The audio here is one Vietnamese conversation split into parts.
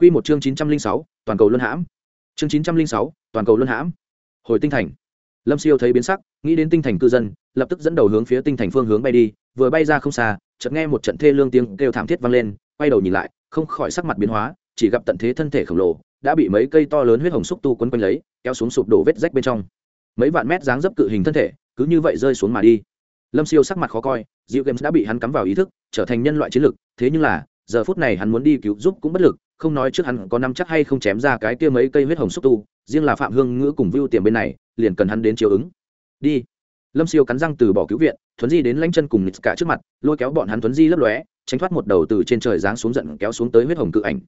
Quy một chương chín trăm linh sáu, toàn cầu luân hãm. Chương chín trăm linh sáu, toàn cầu luân hãm. Hồi tinh thành. Lâm siêu thấy biến sắc, nghĩ đến tinh thành cư dân, lập tức dẫn đầu hướng phía tinh thành phương hướng bay đi, vừa bay ra không xa, chợt nghe một trận thê lương tiếng kêu thảm thiết vang lên, quay đầu nhìn lại, không khỏi sắc mặt biến hóa, chỉ gặp tận thế thân thể khổng lồ, đã bị mấy cây to lớn huyết hồng xúc tu quấn quanh lấy, kéo xuống sụp đổ vết rách bên trong. Mấy vạn mét dáng dấp cự hình thân thể, cứ như vậy rơi xuống mà đi. Lâm siêu sắc mặt khó coi, diệu games đã bị hắn cắm vào ý thức, trở thành nhân loại chiến lực thế nhưng là, giờ phút này hắn muốn đi cứu giúp cũng bất lực không nói trước hắn có năm chắc hay không chém ra cái kia mấy cây huyết hồng xúc tu, riêng là phạm hương ngữ cùng vưu tiềm bên này, liền cần hắn đến chiều ứng. Đi. Lâm siêu cắn răng từ bỏ cứu viện, thuấn di đến lanh chân cùng nít cả trước mặt, lôi kéo bọn hắn thuấn di lấp lóe, tránh thoát một đầu từ trên trời giáng xuống giận kéo xuống tới huyết hồng cự ảnh.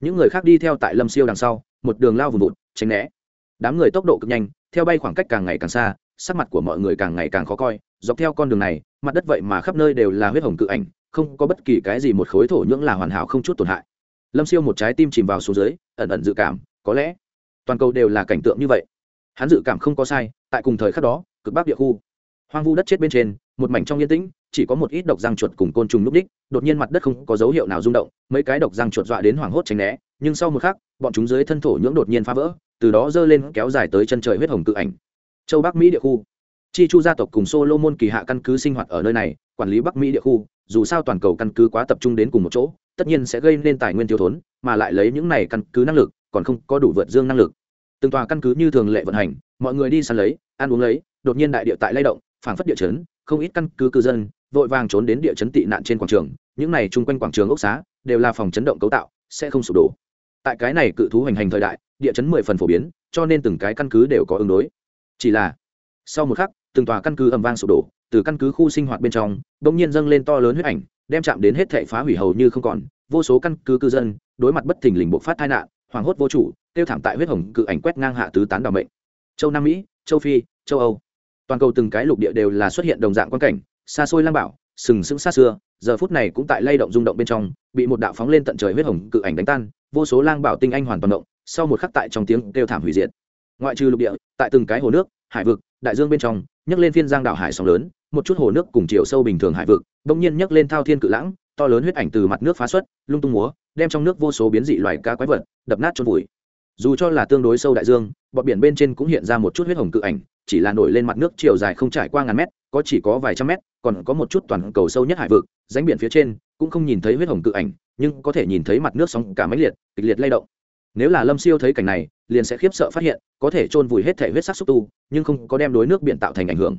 Những người khác đi theo tại lâm siêu đằng sau, một đường lao vùng vụt, tránh né. Đám người tốc độ cực nhanh, theo bay khoảng cách càng ngày càng xa, sắc mặt của mọi người càng ngày càng khó coi, dọc theo con đường này, mặt đất vậy mà khắp nơi đều là huyết hồng cự ảnh, không có bất kỳ cái gì một khối thổ nhưỡng là hoàn hảo không chút tổn hại lâm siêu một trái tim chìm vào xuống dưới, ẩn ẩn dự cảm, có lẽ toàn cầu đều là cảnh tượng như vậy. Hắn dự cảm không có sai, tại cùng thời khắc đó, cực bắc địa khu, hoang vu đất chết bên trên, một mảnh trong yên tĩnh, chỉ có một ít độc răng chuột cùng côn trùng núp đích, đột nhiên mặt đất không có dấu hiệu nào rung động, mấy cái độc răng chuột dọa đến hoảng hốt tránh né, nhưng sau một khắc, bọn chúng dưới thân thổ nhưỡng đột nhiên phá vỡ, từ đó dơ lên kéo dài tới chân trời huyết hồng cự ảnh. Châu bắc mỹ địa khu. Chi chu gia tộc cùng solomon kỳ hạ căn cứ sinh hoạt ở nơi này, quản lý bắc mỹ địa khu, dù sao toàn cầu căn cứ quá tập trung đến cùng một chỗ tất nhiên sẽ gây nên tài nguyên thiếu thốn, mà lại lấy những này căn cứ năng lực, còn không có đủ vượt dương năng lực. Từng tòa căn cứ như thường lệ vận hành, mọi người đi săn lấy, ăn uống lấy, đột nhiên đại địa tại lay động, phảng phất địa chấn, không ít căn cứ cư dân vội vàng trốn đến địa chấn tị nạn trên quảng trường, những này chung quanh quảng trường ốc xá đều là phòng chấn động cấu tạo, sẽ không sụp đổ. Tại cái này cự thú hành hành thời đại, địa chấn mười phần phổ biến, cho nên từng cái căn cứ đều có ứng đối. Chỉ là, sau một khắc, từng tòa căn cứ ầm vang sụp đổ, từ căn cứ khu sinh hoạt bên trong, bỗng nhiên dâng lên to lớn huyết ảnh đem chạm đến hết thể phá hủy hầu như không còn, vô số căn cứ cư dân, đối mặt bất thình lình bộc phát tai nạn hoảng hốt vô chủ, tiêu thảm tại huyết hồng cự ảnh quét ngang hạ tứ tán đ mệnh. Châu nam mỹ, châu phi, châu âu. Toàn cầu từng cái lục địa đều là xuất hiện đồng dạng quan cảnh, xa xôi lang bảo, sừng sững xa xưa, giờ phút này cũng tại lay động rung động bên trong, bị một đạo phóng lên tận trời huyết hồng cự ảnh đánh tan, vô số lang bảo tinh anh hoàn toàn động, sau một khắc tại trong tiếng kêu thảm hủy diệt. Ngoại trừ lục địa, tại từng cái hồ nước, hải vực, đại dương bên trong, nhấc lên phiên giang đảo hải sóng lớn một chút hồ nước cùng chiều sâu bình thường hải vực, bỗng nhiên nhấc lên thao thiên cự lãng, to lớn huyết ảnh từ mặt nước phá xuất, lung tung múa, đem trong nước vô số biến dị loài cá quái vật, đập nát trôn vùi. Dù cho là tương đối sâu đại dương, bọt biển bên trên cũng hiện ra một chút huyết hồng cự ảnh, chỉ là nổi lên mặt nước chiều dài không trải qua ngàn mét, có chỉ có vài trăm mét, còn có một chút toàn cầu sâu nhất hải vực ránh biển phía trên cũng không nhìn thấy huyết hồng cự ảnh, nhưng có thể nhìn thấy mặt nước sóng cả máy liệt, kịch liệt lay động. Nếu là lâm siêu thấy cảnh này, liền sẽ khiếp sợ phát hiện, có thể chôn vùi hết thể huyết sắc xúc tu, nhưng không có đem đối nước biển tạo thành ảnh hưởng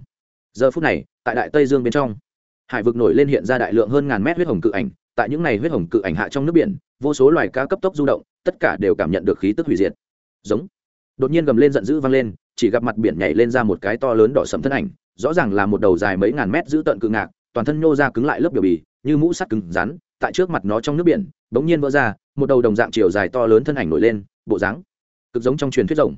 giờ phút này, tại đại tây dương bên trong, hải vực nổi lên hiện ra đại lượng hơn ngàn mét huyết hồng cự ảnh. Tại những này huyết hồng cự ảnh hạ trong nước biển, vô số loài cá cấp tốc du động, tất cả đều cảm nhận được khí tức hủy diệt. Giống. Đột nhiên gầm lên giận dữ vang lên, chỉ gặp mặt biển nhảy lên ra một cái to lớn đỏ sẫm thân ảnh, rõ ràng là một đầu dài mấy ngàn mét giữ tận cự ngạc, toàn thân nhô ra cứng lại lớp biểu bì, như mũ sắt cứng rắn, tại trước mặt nó trong nước biển, bỗng nhiên vỡ ra, một đầu đồng dạng chiều dài to lớn thân ảnh nổi lên, bộ dáng cực giống trong truyền thuyết rồng.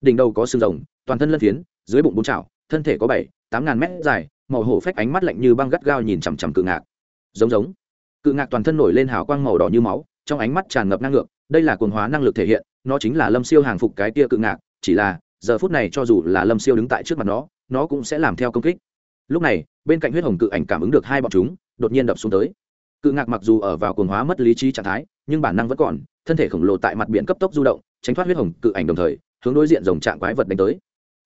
Đỉnh đầu có xương rồng, toàn thân lân phiến, dưới bụng bốn chảo thân thể có bảy, tám ngàn mét dài, màu hổ phách ánh mắt lạnh như băng gắt gao nhìn chằm chằm cự ngạc. Giống giống. Cự ngạc toàn thân nổi lên hào quang màu đỏ như máu, trong ánh mắt tràn ngập năng lượng, đây là cường hóa năng lực thể hiện, nó chính là lâm siêu hàng phục cái tia cự ngạc, chỉ là, giờ phút này cho dù là lâm siêu đứng tại trước mặt nó nó cũng sẽ làm theo công kích. Lúc này, bên cạnh huyết hồng cự ảnh cảm ứng được hai bọn chúng, đột nhiên đập xuống tới. Cự ngạc mặc dù ở vào cường hóa mất lý trí trạng thái, nhưng bản năng vẫn còn, thân thể khổng lồ tại mặt biển cấp tốc du động, tránh thoát huyết hồng cự ảnh đồng thời, hướng đối diện dòng trạng quái vật đánh tới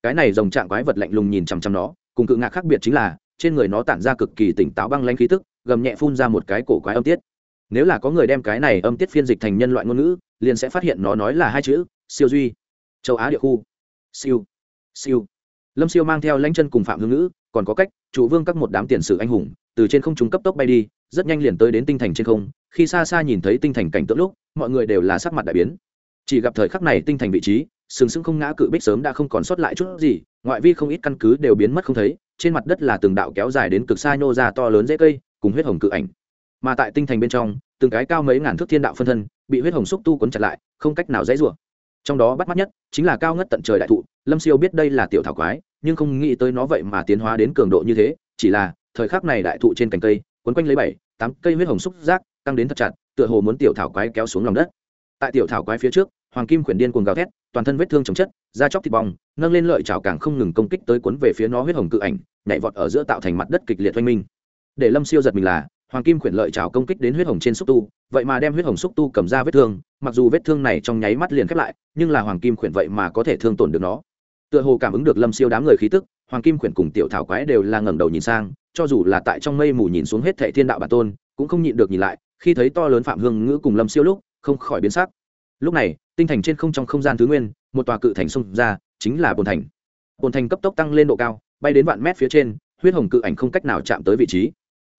cái này dòng trạng quái vật lạnh lùng nhìn chằm chằm nó, cùng cự ngạc khác biệt chính là, trên người nó tản ra cực kỳ tỉnh táo băng lanh khí tức, gầm nhẹ phun ra một cái cổ quái âm tiết. Nếu là có người đem cái này âm tiết phiên dịch thành nhân loại ngôn ngữ, liền sẽ phát hiện nó nói là hai chữ, siêu duy. Châu á địa khu. Siêu. Siêu. Lâm siêu mang theo lãnh chân cùng phạm hương ngữ, còn có cách, chủ vương các một đám tiền sử anh hùng, từ trên không trung cấp tốc bay đi, rất nhanh liền tới đến tinh thành trên không. Khi xa xa nhìn thấy tinh thành cảnh tượng lúc, mọi người đều là sắc mặt đại biến. Chỉ gặp thời khắc này tinh thành vị trí sừng sững không ngã cự bích sớm đã không còn sót lại chút gì, ngoại vi không ít căn cứ đều biến mất không thấy, trên mặt đất là từng đạo kéo dài đến cực xa nhô ra to lớn dễ cây, cùng huyết hồng cự ảnh. Mà tại tinh thành bên trong, từng cái cao mấy ngàn thước thiên đạo phân thân, bị huyết hồng xúc tu quấn chặt lại, không cách nào dãy rủa. Trong đó bắt mắt nhất, chính là cao ngất tận trời đại thụ, lâm siêu biết đây là tiểu thảo quái, nhưng không nghĩ tới nó vậy mà tiến hóa đến cường độ như thế, chỉ là, thời khắc này đại thụ trên cành cây, quấn quanh lấy bảy, tám cây huyết hồng xúc giác tăng đến thật chặt, tựa hồ muốn tiểu thảo quái kéo xuống lòng đất. Tại tiểu thảo quái phía trước hoàng kim khuyển điên cuồng gào thét, toàn thân vết thương chồng chất, da chóc thịt bong, nâng lên lợi chảo càng không ngừng công kích tới cuốn về phía nó huyết hồng cự ảnh, nhảy vọt ở giữa tạo thành mặt đất kịch liệt oanh minh. Để lâm siêu giật mình là, hoàng kim khuyển lợi chảo công kích đến huyết hồng trên xúc tu, vậy mà đem huyết hồng xúc tu cầm ra vết thương, mặc dù vết thương này trong nháy mắt liền khép lại, nhưng là hoàng kim khuyển vậy mà có thể thương tổn được nó. Tựa hồ cảm ứng được lâm siêu đám người khí tức, hoàng kim khuyển cùng tiểu thảo quái đều là ngẩng đầu nhìn sang, cho dù là tại trong mây mù nhìn xuống hết thệ thiên đạo bản tôn, cũng không nhịn được nhìn lại, khi thấy to lớn phạm hương ngữ cùng lâm siêu lúc, không khỏi biến sắc lúc này, tinh thành trên không trong không gian thứ nguyên, một tòa cự thành xông ra, chính là bồn thành. Bồn thành cấp tốc tăng lên độ cao, bay đến vạn mét phía trên, huyết hồng cự ảnh không cách nào chạm tới vị trí.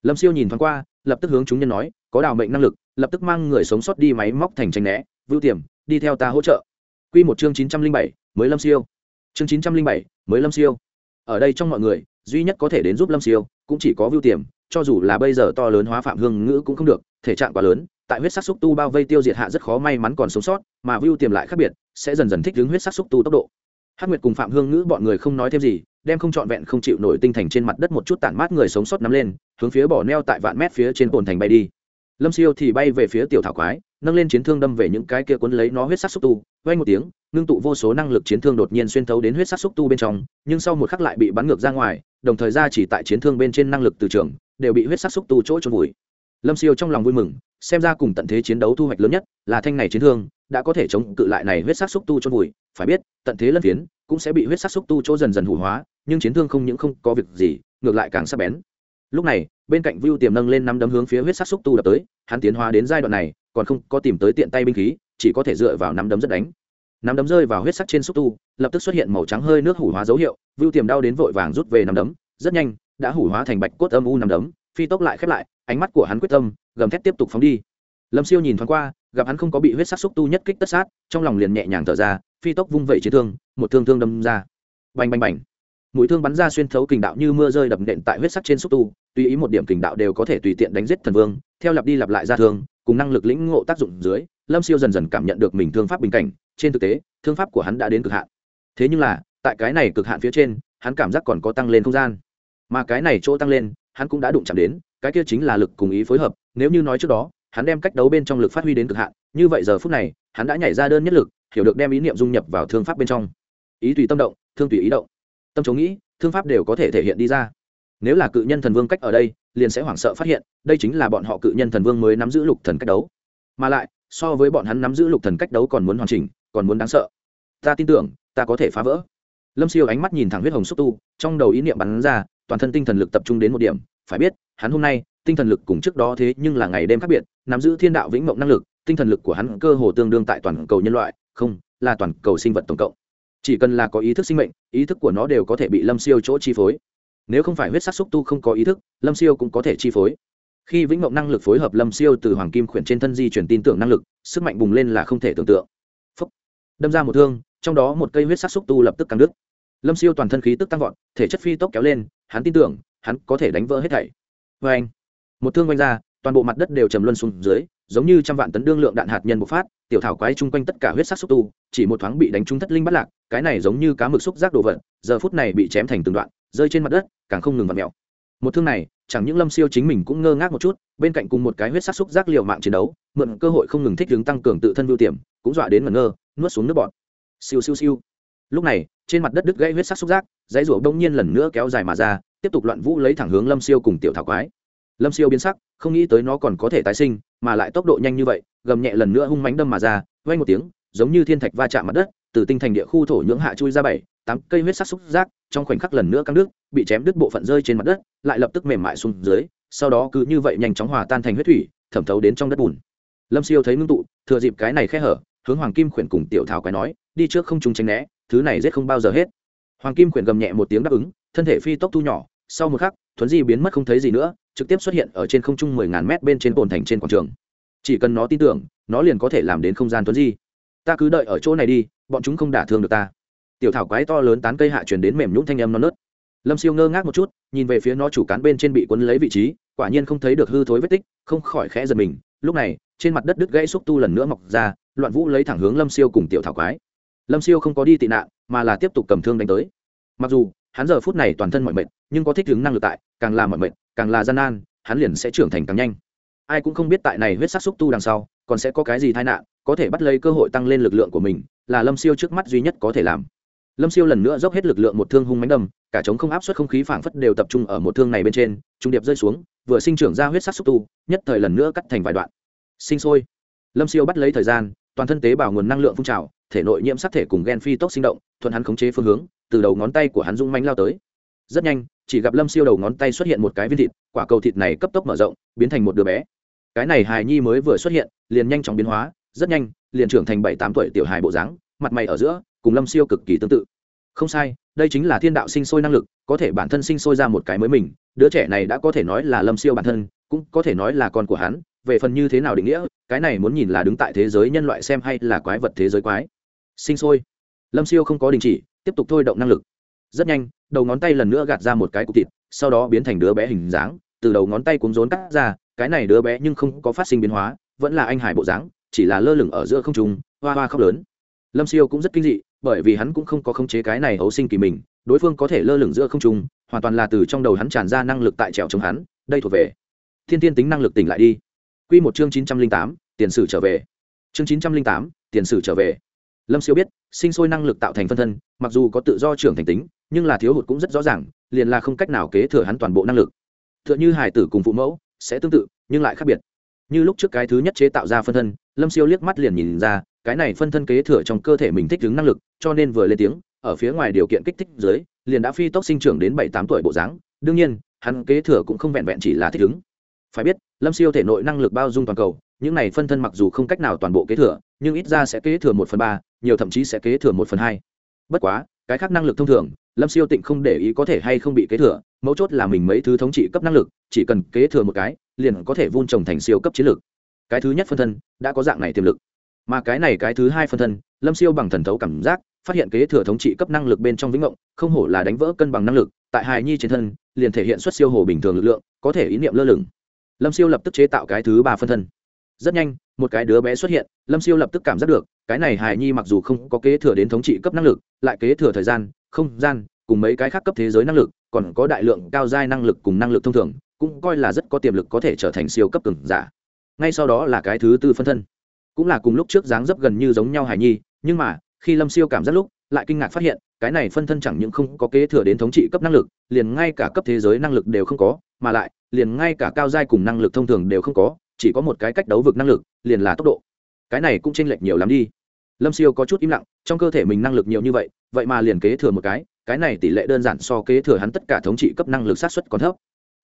Lâm siêu nhìn thoáng qua, lập tức hướng chúng nhân nói, có đào mệnh năng lực, lập tức mang người sống sót đi máy móc thành tranh né, vưu tiềm, đi theo ta hỗ trợ. Q một chương chín trăm linh bảy, mới lâm siêu. Chương chín trăm linh bảy, mới lâm siêu. Ở đây trong mọi người, duy nhất có thể đến giúp lâm siêu, cũng chỉ có vưu tiềm, cho dù là bây giờ to lớn hóa phạm hương ngữ cũng không được, thể trạng quá lớn tại huyết sắc xúc tu bao vây tiêu diệt hạ rất khó may mắn còn sống sót, mà view tiềm lại khác biệt, sẽ dần dần thích ứng huyết sắc xúc tu tốc độ. Hắc nguyệt cùng phạm hương ngữ bọn người không nói thêm gì, đem không trọn vẹn không chịu nổi tinh thành trên mặt đất một chút tản mát người sống sót nắm lên, hướng phía bỏ neo tại vạn mét phía trên cồn thành bay đi. Lâm siêu thì bay về phía tiểu thảo quái, nâng lên chiến thương đâm về những cái kia cuốn lấy nó huyết sắc xúc tu vay một tiếng, ngưng tụ vô số năng lực chiến thương đột nhiên xuyên thấu đến huyết sắc xúc tu bên trong, nhưng sau một khắc lại bị bắn ngược ra ngoài, đồng thời ra chỉ tại chiến thương bên trên năng lực từ trường, đều bị huyết sắc xúc tu chỗ trôn vùi. Lâm siêu trong lòng vui mừng xem ra cùng tận thế chiến đấu thu hoạch lớn nhất là thanh này chiến thương, đã có thể chống cự lại này huyết sắc xúc tu chôn vùi. Phải biết, tận thế lân phiến cũng sẽ bị huyết sắc xúc tu chỗ dần dần hủ hóa, nhưng chiến thương không những không có việc gì, ngược lại càng sắc bén. Lúc này, bên cạnh view tiềm nâng lên năm đấm hướng phía huyết sắc xúc tu đập tới, hắn tiến hóa đến giai đoạn này, còn không có tìm tới tiện tay binh khí, chỉ có thể dựa vào năm đấm rất đánh. Năm đấm rơi vào huyết sắc trên xúc tu, lập tức xuất hiện màu trắng hơi nước hủ hóa dấu hiệu view tiềm đau đến vội vàng rút về năm đấm, rất nhanh, đã hủ hóa thành bạch cốt âm u năm đấm, phi tốc lại khép lại, ánh mắt của hắn quyết tâm gầm thét tiếp tục phóng đi. Lâm siêu nhìn thoáng qua, gặp hắn không có bị huyết sắc xúc tu nhất kích tất sát, trong lòng liền nhẹ nhàng thở ra, phi tốc vung vẩy chiến thương, một thương thương đâm ra. Bành bành bành. Mũi thương bắn ra xuyên thấu kình đạo như mưa rơi đập nện tại huyết sắc trên xúc tu, tùy ý một điểm kình đạo đều có thể tùy tiện đánh giết thần vương, theo lặp đi lặp lại ra thương, cùng năng lực lĩnh ngộ tác dụng dưới, lâm siêu dần dần cảm nhận được mình thương pháp bình cảnh, trên thực tế, thương pháp của hắn đã đến cực hạn. Thế nhưng là, tại cái này cực hạn phía trên, hắn cảm giác còn có tăng lên không gian. Mà cái này chỗ tăng lên, hắn cũng đã đụng chạm đến, cái kia chính là lực cùng ý phối hợp nếu như nói trước đó, hắn đem cách đấu bên trong lực phát huy đến cực hạn, như vậy giờ phút này, hắn đã nhảy ra đơn nhất lực, hiểu được đem ý niệm dung nhập vào thương pháp bên trong. Ý tùy tâm động, thương tùy ý động. Tâm chống nghĩ, thương pháp đều có thể thể hiện đi ra. Nếu là cự nhân thần vương cách ở đây, liền sẽ hoảng sợ phát hiện, đây chính là bọn họ cự nhân thần vương mới nắm giữ lục thần cách đấu. Mà lại, so với bọn hắn nắm giữ lục thần cách đấu còn muốn hoàn chỉnh, còn muốn đáng sợ. Ta tin tưởng, ta có thể phá vỡ. Lâm siêu ánh mắt nhìn thẳng huyết hồng xúc tu, trong đầu ý niệm bắn ra, toàn thân tinh thần lực tập trung đến một điểm phải biết, hắn hôm nay, tinh thần lực cùng trước đó thế nhưng là ngày đêm khác biệt, nắm giữ thiên đạo vĩnh mộng năng lực, tinh thần lực của hắn cơ hồ tương đương tại toàn cầu nhân loại, không, là toàn cầu sinh vật tổng cộng. Chỉ cần là có ý thức sinh mệnh, ý thức của nó đều có thể bị lâm siêu chỗ chi phối. Nếu không phải huyết sắc xúc tu không có ý thức, lâm siêu cũng có thể chi phối. Khi vĩnh mộng năng lực phối hợp lâm siêu từ hoàng kim khuyển trên thân di chuyển tin tưởng năng lực, sức mạnh bùng lên là không thể tưởng tượng. Phúc. đâm ra một thương, trong đó một cây huyết sắc xúc tu lập tức căng đứt. Lâm siêu toàn thân khí tức tăng vọt, thể chất phi tốc kéo lên, hắn tin tưởng hắn có thể đánh vỡ hết thảy. Vê anh, một thương quanh ra, toàn bộ mặt đất đều trầm luân xuống dưới, giống như trăm vạn tấn đương lượng đạn hạt nhân bộc phát, tiểu thảo quái chung quanh tất cả huyết sắc xúc tu, chỉ một thoáng bị đánh trúng thất linh bắt lạc, cái này giống như cá mực xúc giác đồ vật, giờ phút này bị chém thành từng đoạn, rơi trên mặt đất, càng không ngừng vặt mèo. Một thương này, chẳng những lâm siêu chính mình cũng ngơ ngác một chút, bên cạnh cùng một cái huyết sắc xúc giác liều mạng chiến đấu, mượn cơ hội không ngừng thích ứng tăng cường tự thân vưu tiềm, cũng dọa đến ngẩn ngơ, nuốt xuống nước bọt. Siêu siêu siêu. Lúc này, trên mặt đất đứt gãy huyết sắc xúc giác, dãy rủa đông nhiên lần nữa kéo dài mà ra tiếp tục loạn vũ lấy thẳng hướng lâm siêu cùng tiểu thảo quái. Lâm siêu biến sắc, không nghĩ tới nó còn có thể tái sinh, mà lại tốc độ nhanh như vậy, gầm nhẹ lần nữa hung mánh đâm mà ra vay một tiếng, giống như thiên thạch va chạm mặt đất, từ tinh thành địa khu thổ nhưỡng hạ chui ra bảy, tám cây huyết sắc xúc rác trong khoảnh khắc lần nữa căng nước bị chém đứt bộ phận rơi trên mặt đất, lại lập tức mềm mại xuống dưới, sau đó cứ như vậy nhanh chóng hòa tan thành huyết thủy, thẩm thấu đến trong đất bùn. Lâm siêu thấy ngưng tụ, thừa dịp cái này khe hở, hướng hoàng kim khuyển cùng tiểu thảo quái nói, đi trước không trùng tránh né, thứ này rét không bao giờ hết. Hoàng kim khuyển gầm nhẹ một tiếng đáp ứng, thân thể phi tốc thu nhỏ sau một khắc, thuấn di biến mất không thấy gì nữa, trực tiếp xuất hiện ở trên không trung mười ngàn mét bên trên cồn thành trên quảng trường. Chỉ cần nó tin tưởng, nó liền có thể làm đến không gian thuấn di. Ta cứ đợi ở chỗ này đi, bọn chúng không đả thương được ta. Tiểu thảo quái to lớn tán cây hạ truyền đến mềm nhũng thanh âm non nớt. Lâm siêu ngơ ngác một chút, nhìn về phía nó chủ cán bên trên bị quấn lấy vị trí, quả nhiên không thấy được hư thối vết tích, không khỏi khẽ giật mình. Lúc này, trên mặt đất đứt gãy xúc tu lần nữa mọc ra, loạn vũ lấy thẳng hướng lâm siêu cùng tiểu thảo quái. Lâm siêu không có đi tị nạn, mà là tiếp tục cầm thương đánh tới. Mặc dù hắn giờ phút này toàn thân mọi mệt, nhưng có thích ứng năng lực tại, càng là mọi mệt, càng là gian nan, hắn liền sẽ trưởng thành càng nhanh. Ai cũng không biết tại này huyết sắc xúc tu đằng sau, còn sẽ có cái gì tai nạn, có thể bắt lấy cơ hội tăng lên lực lượng của mình, là lâm siêu trước mắt duy nhất có thể làm. Lâm siêu lần nữa dốc hết lực lượng một thương hung mánh đâm, cả trống không áp suất không khí phảng phất đều tập trung ở một thương này bên trên, trung điệp rơi xuống, vừa sinh trưởng ra huyết sắc xúc tu, nhất thời lần nữa cắt thành vài đoạn. Sinh sôi. Lâm siêu bắt lấy thời gian, toàn thân tế bào nguồn năng lượng phun trào thể nội nhiễm sắc thể cùng gen phi tốc sinh động, thuận hắn khống chế phương hướng, từ đầu ngón tay của hắn rung manh lao tới. Rất nhanh, chỉ gặp lâm siêu đầu ngón tay xuất hiện một cái viên thịt, quả cầu thịt này cấp tốc mở rộng, biến thành một đứa bé. Cái này hài nhi mới vừa xuất hiện, liền nhanh chóng biến hóa, rất nhanh, liền trưởng thành bảy tám tuổi tiểu hài bộ dáng, mặt mày ở giữa, cùng lâm siêu cực kỳ tương tự. Không sai, đây chính là thiên đạo sinh sôi năng lực, có thể bản thân sinh sôi ra một cái mới mình, đứa trẻ này đã có thể nói là lâm siêu bản thân, cũng có thể nói là con của hắn, về phần như thế nào định nghĩa, cái này muốn nhìn là đứng tại thế giới nhân loại xem hay là quái vật thế giới quái sinh sôi. Lâm siêu không có đình chỉ, tiếp tục thôi động năng lực. Rất nhanh, đầu ngón tay lần nữa gạt ra một cái cục thịt, sau đó biến thành đứa bé hình dáng, từ đầu ngón tay cuốn rốn cắt ra, cái này đứa bé nhưng không có phát sinh biến hóa, vẫn là anh hải bộ dáng, chỉ là lơ lửng ở giữa không trung, hoa hoa khóc lớn. Lâm siêu cũng rất kinh dị, bởi vì hắn cũng không có khống chế cái này hấu sinh kỳ mình, đối phương có thể lơ lửng giữa không trung, hoàn toàn là từ trong đầu hắn tràn ra năng lực tại trèo chống hắn, đây thuộc về. Thiên thiên tính năng lực tỉnh lại đi. Q một chương chín trăm linh tám, tiền sử trở về. Chương chín trăm linh tám, tiền sử trở về lâm siêu biết, sinh sôi năng lực tạo thành phân thân, mặc dù có tự do trưởng thành tính, nhưng là thiếu hụt cũng rất rõ ràng, liền là không cách nào kế thừa hắn toàn bộ năng lực. T h ư ợ n h ư hải tử cùng phụ mẫu, sẽ tương tự, nhưng lại khác biệt. Như lúc trước cái thứ nhất chế tạo ra phân thân, lâm siêu liếc mắt liền nhìn ra, cái này phân thân kế thừa trong cơ thể mình thích ứng năng lực, cho nên vừa lên tiếng, ở phía ngoài điều kiện kích thích dưới, liền đã phi tốc sinh trưởng đến bảy tám tuổi bộ dáng. Đương nhiên, hắn kế thừa cũng không vẹn vẹn chỉ là thích ứng. Phải biết, lâm siêu thể nội năng lực bao dung toàn cầu những này phân thân mặc dù không cách nào toàn bộ kế thừa, nhưng ít ra sẽ kế thừa một phần ba, nhiều thậm chí sẽ kế thừa một phần hai. Bất quá, cái khác năng lực thông thường, lâm siêu tịnh không để ý có thể hay không bị kế thừa, mấu chốt là mình mấy thứ thống trị cấp năng lực, chỉ cần kế thừa một cái, liền có thể vun trồng thành siêu cấp chiến lược cái thứ nhất phân thân đã có dạng này tiềm lực. Mà cái này cái thứ hai phân thân, lâm siêu bằng thần thấu cảm giác, phát hiện kế thừa thống trị cấp năng lực bên trong vĩnh ngộng, không hổ là đánh vỡ cân bằng năng lực, tại hài nhi trên thân, liền thể hiện xuất siêu hồ bình thường lực lượng, có thể ý niệm lơ lửng. Lâm siêu lập tức chế tạo cái thứ ba phân thân rất nhanh, một cái đứa bé xuất hiện, lâm siêu lập tức cảm giác được, cái này hài nhi mặc dù không có kế thừa đến thống trị cấp năng lực, lại kế thừa thời gian, không gian, cùng mấy cái khác cấp thế giới năng lực, còn có đại lượng cao giai năng lực cùng năng lực thông thường, cũng coi là rất có tiềm lực có thể trở thành siêu cấp cường giả. Ngay sau đó là cái thứ tư phân thân. Cũng là cùng lúc trước dáng dấp gần như giống nhau hài nhi, nhưng mà, khi lâm siêu cảm giác lúc, lại kinh ngạc phát hiện, cái này phân thân chẳng những không có kế thừa đến thống trị cấp năng lực, liền ngay cả cấp thế giới năng lực đều không có, mà lại, liền ngay cả cao giai cùng năng lực thông thường đều không có chỉ có một cái cách đấu vực năng lực, liền là tốc độ. Cái này cũng chênh lệch nhiều lắm đi. Lâm siêu có chút im lặng, trong cơ thể mình năng lực nhiều như vậy vậy mà liền kế thừa một cái cái này tỷ lệ đơn giản so kế thừa hắn tất cả thống trị cấp năng lực sát xuất còn thấp.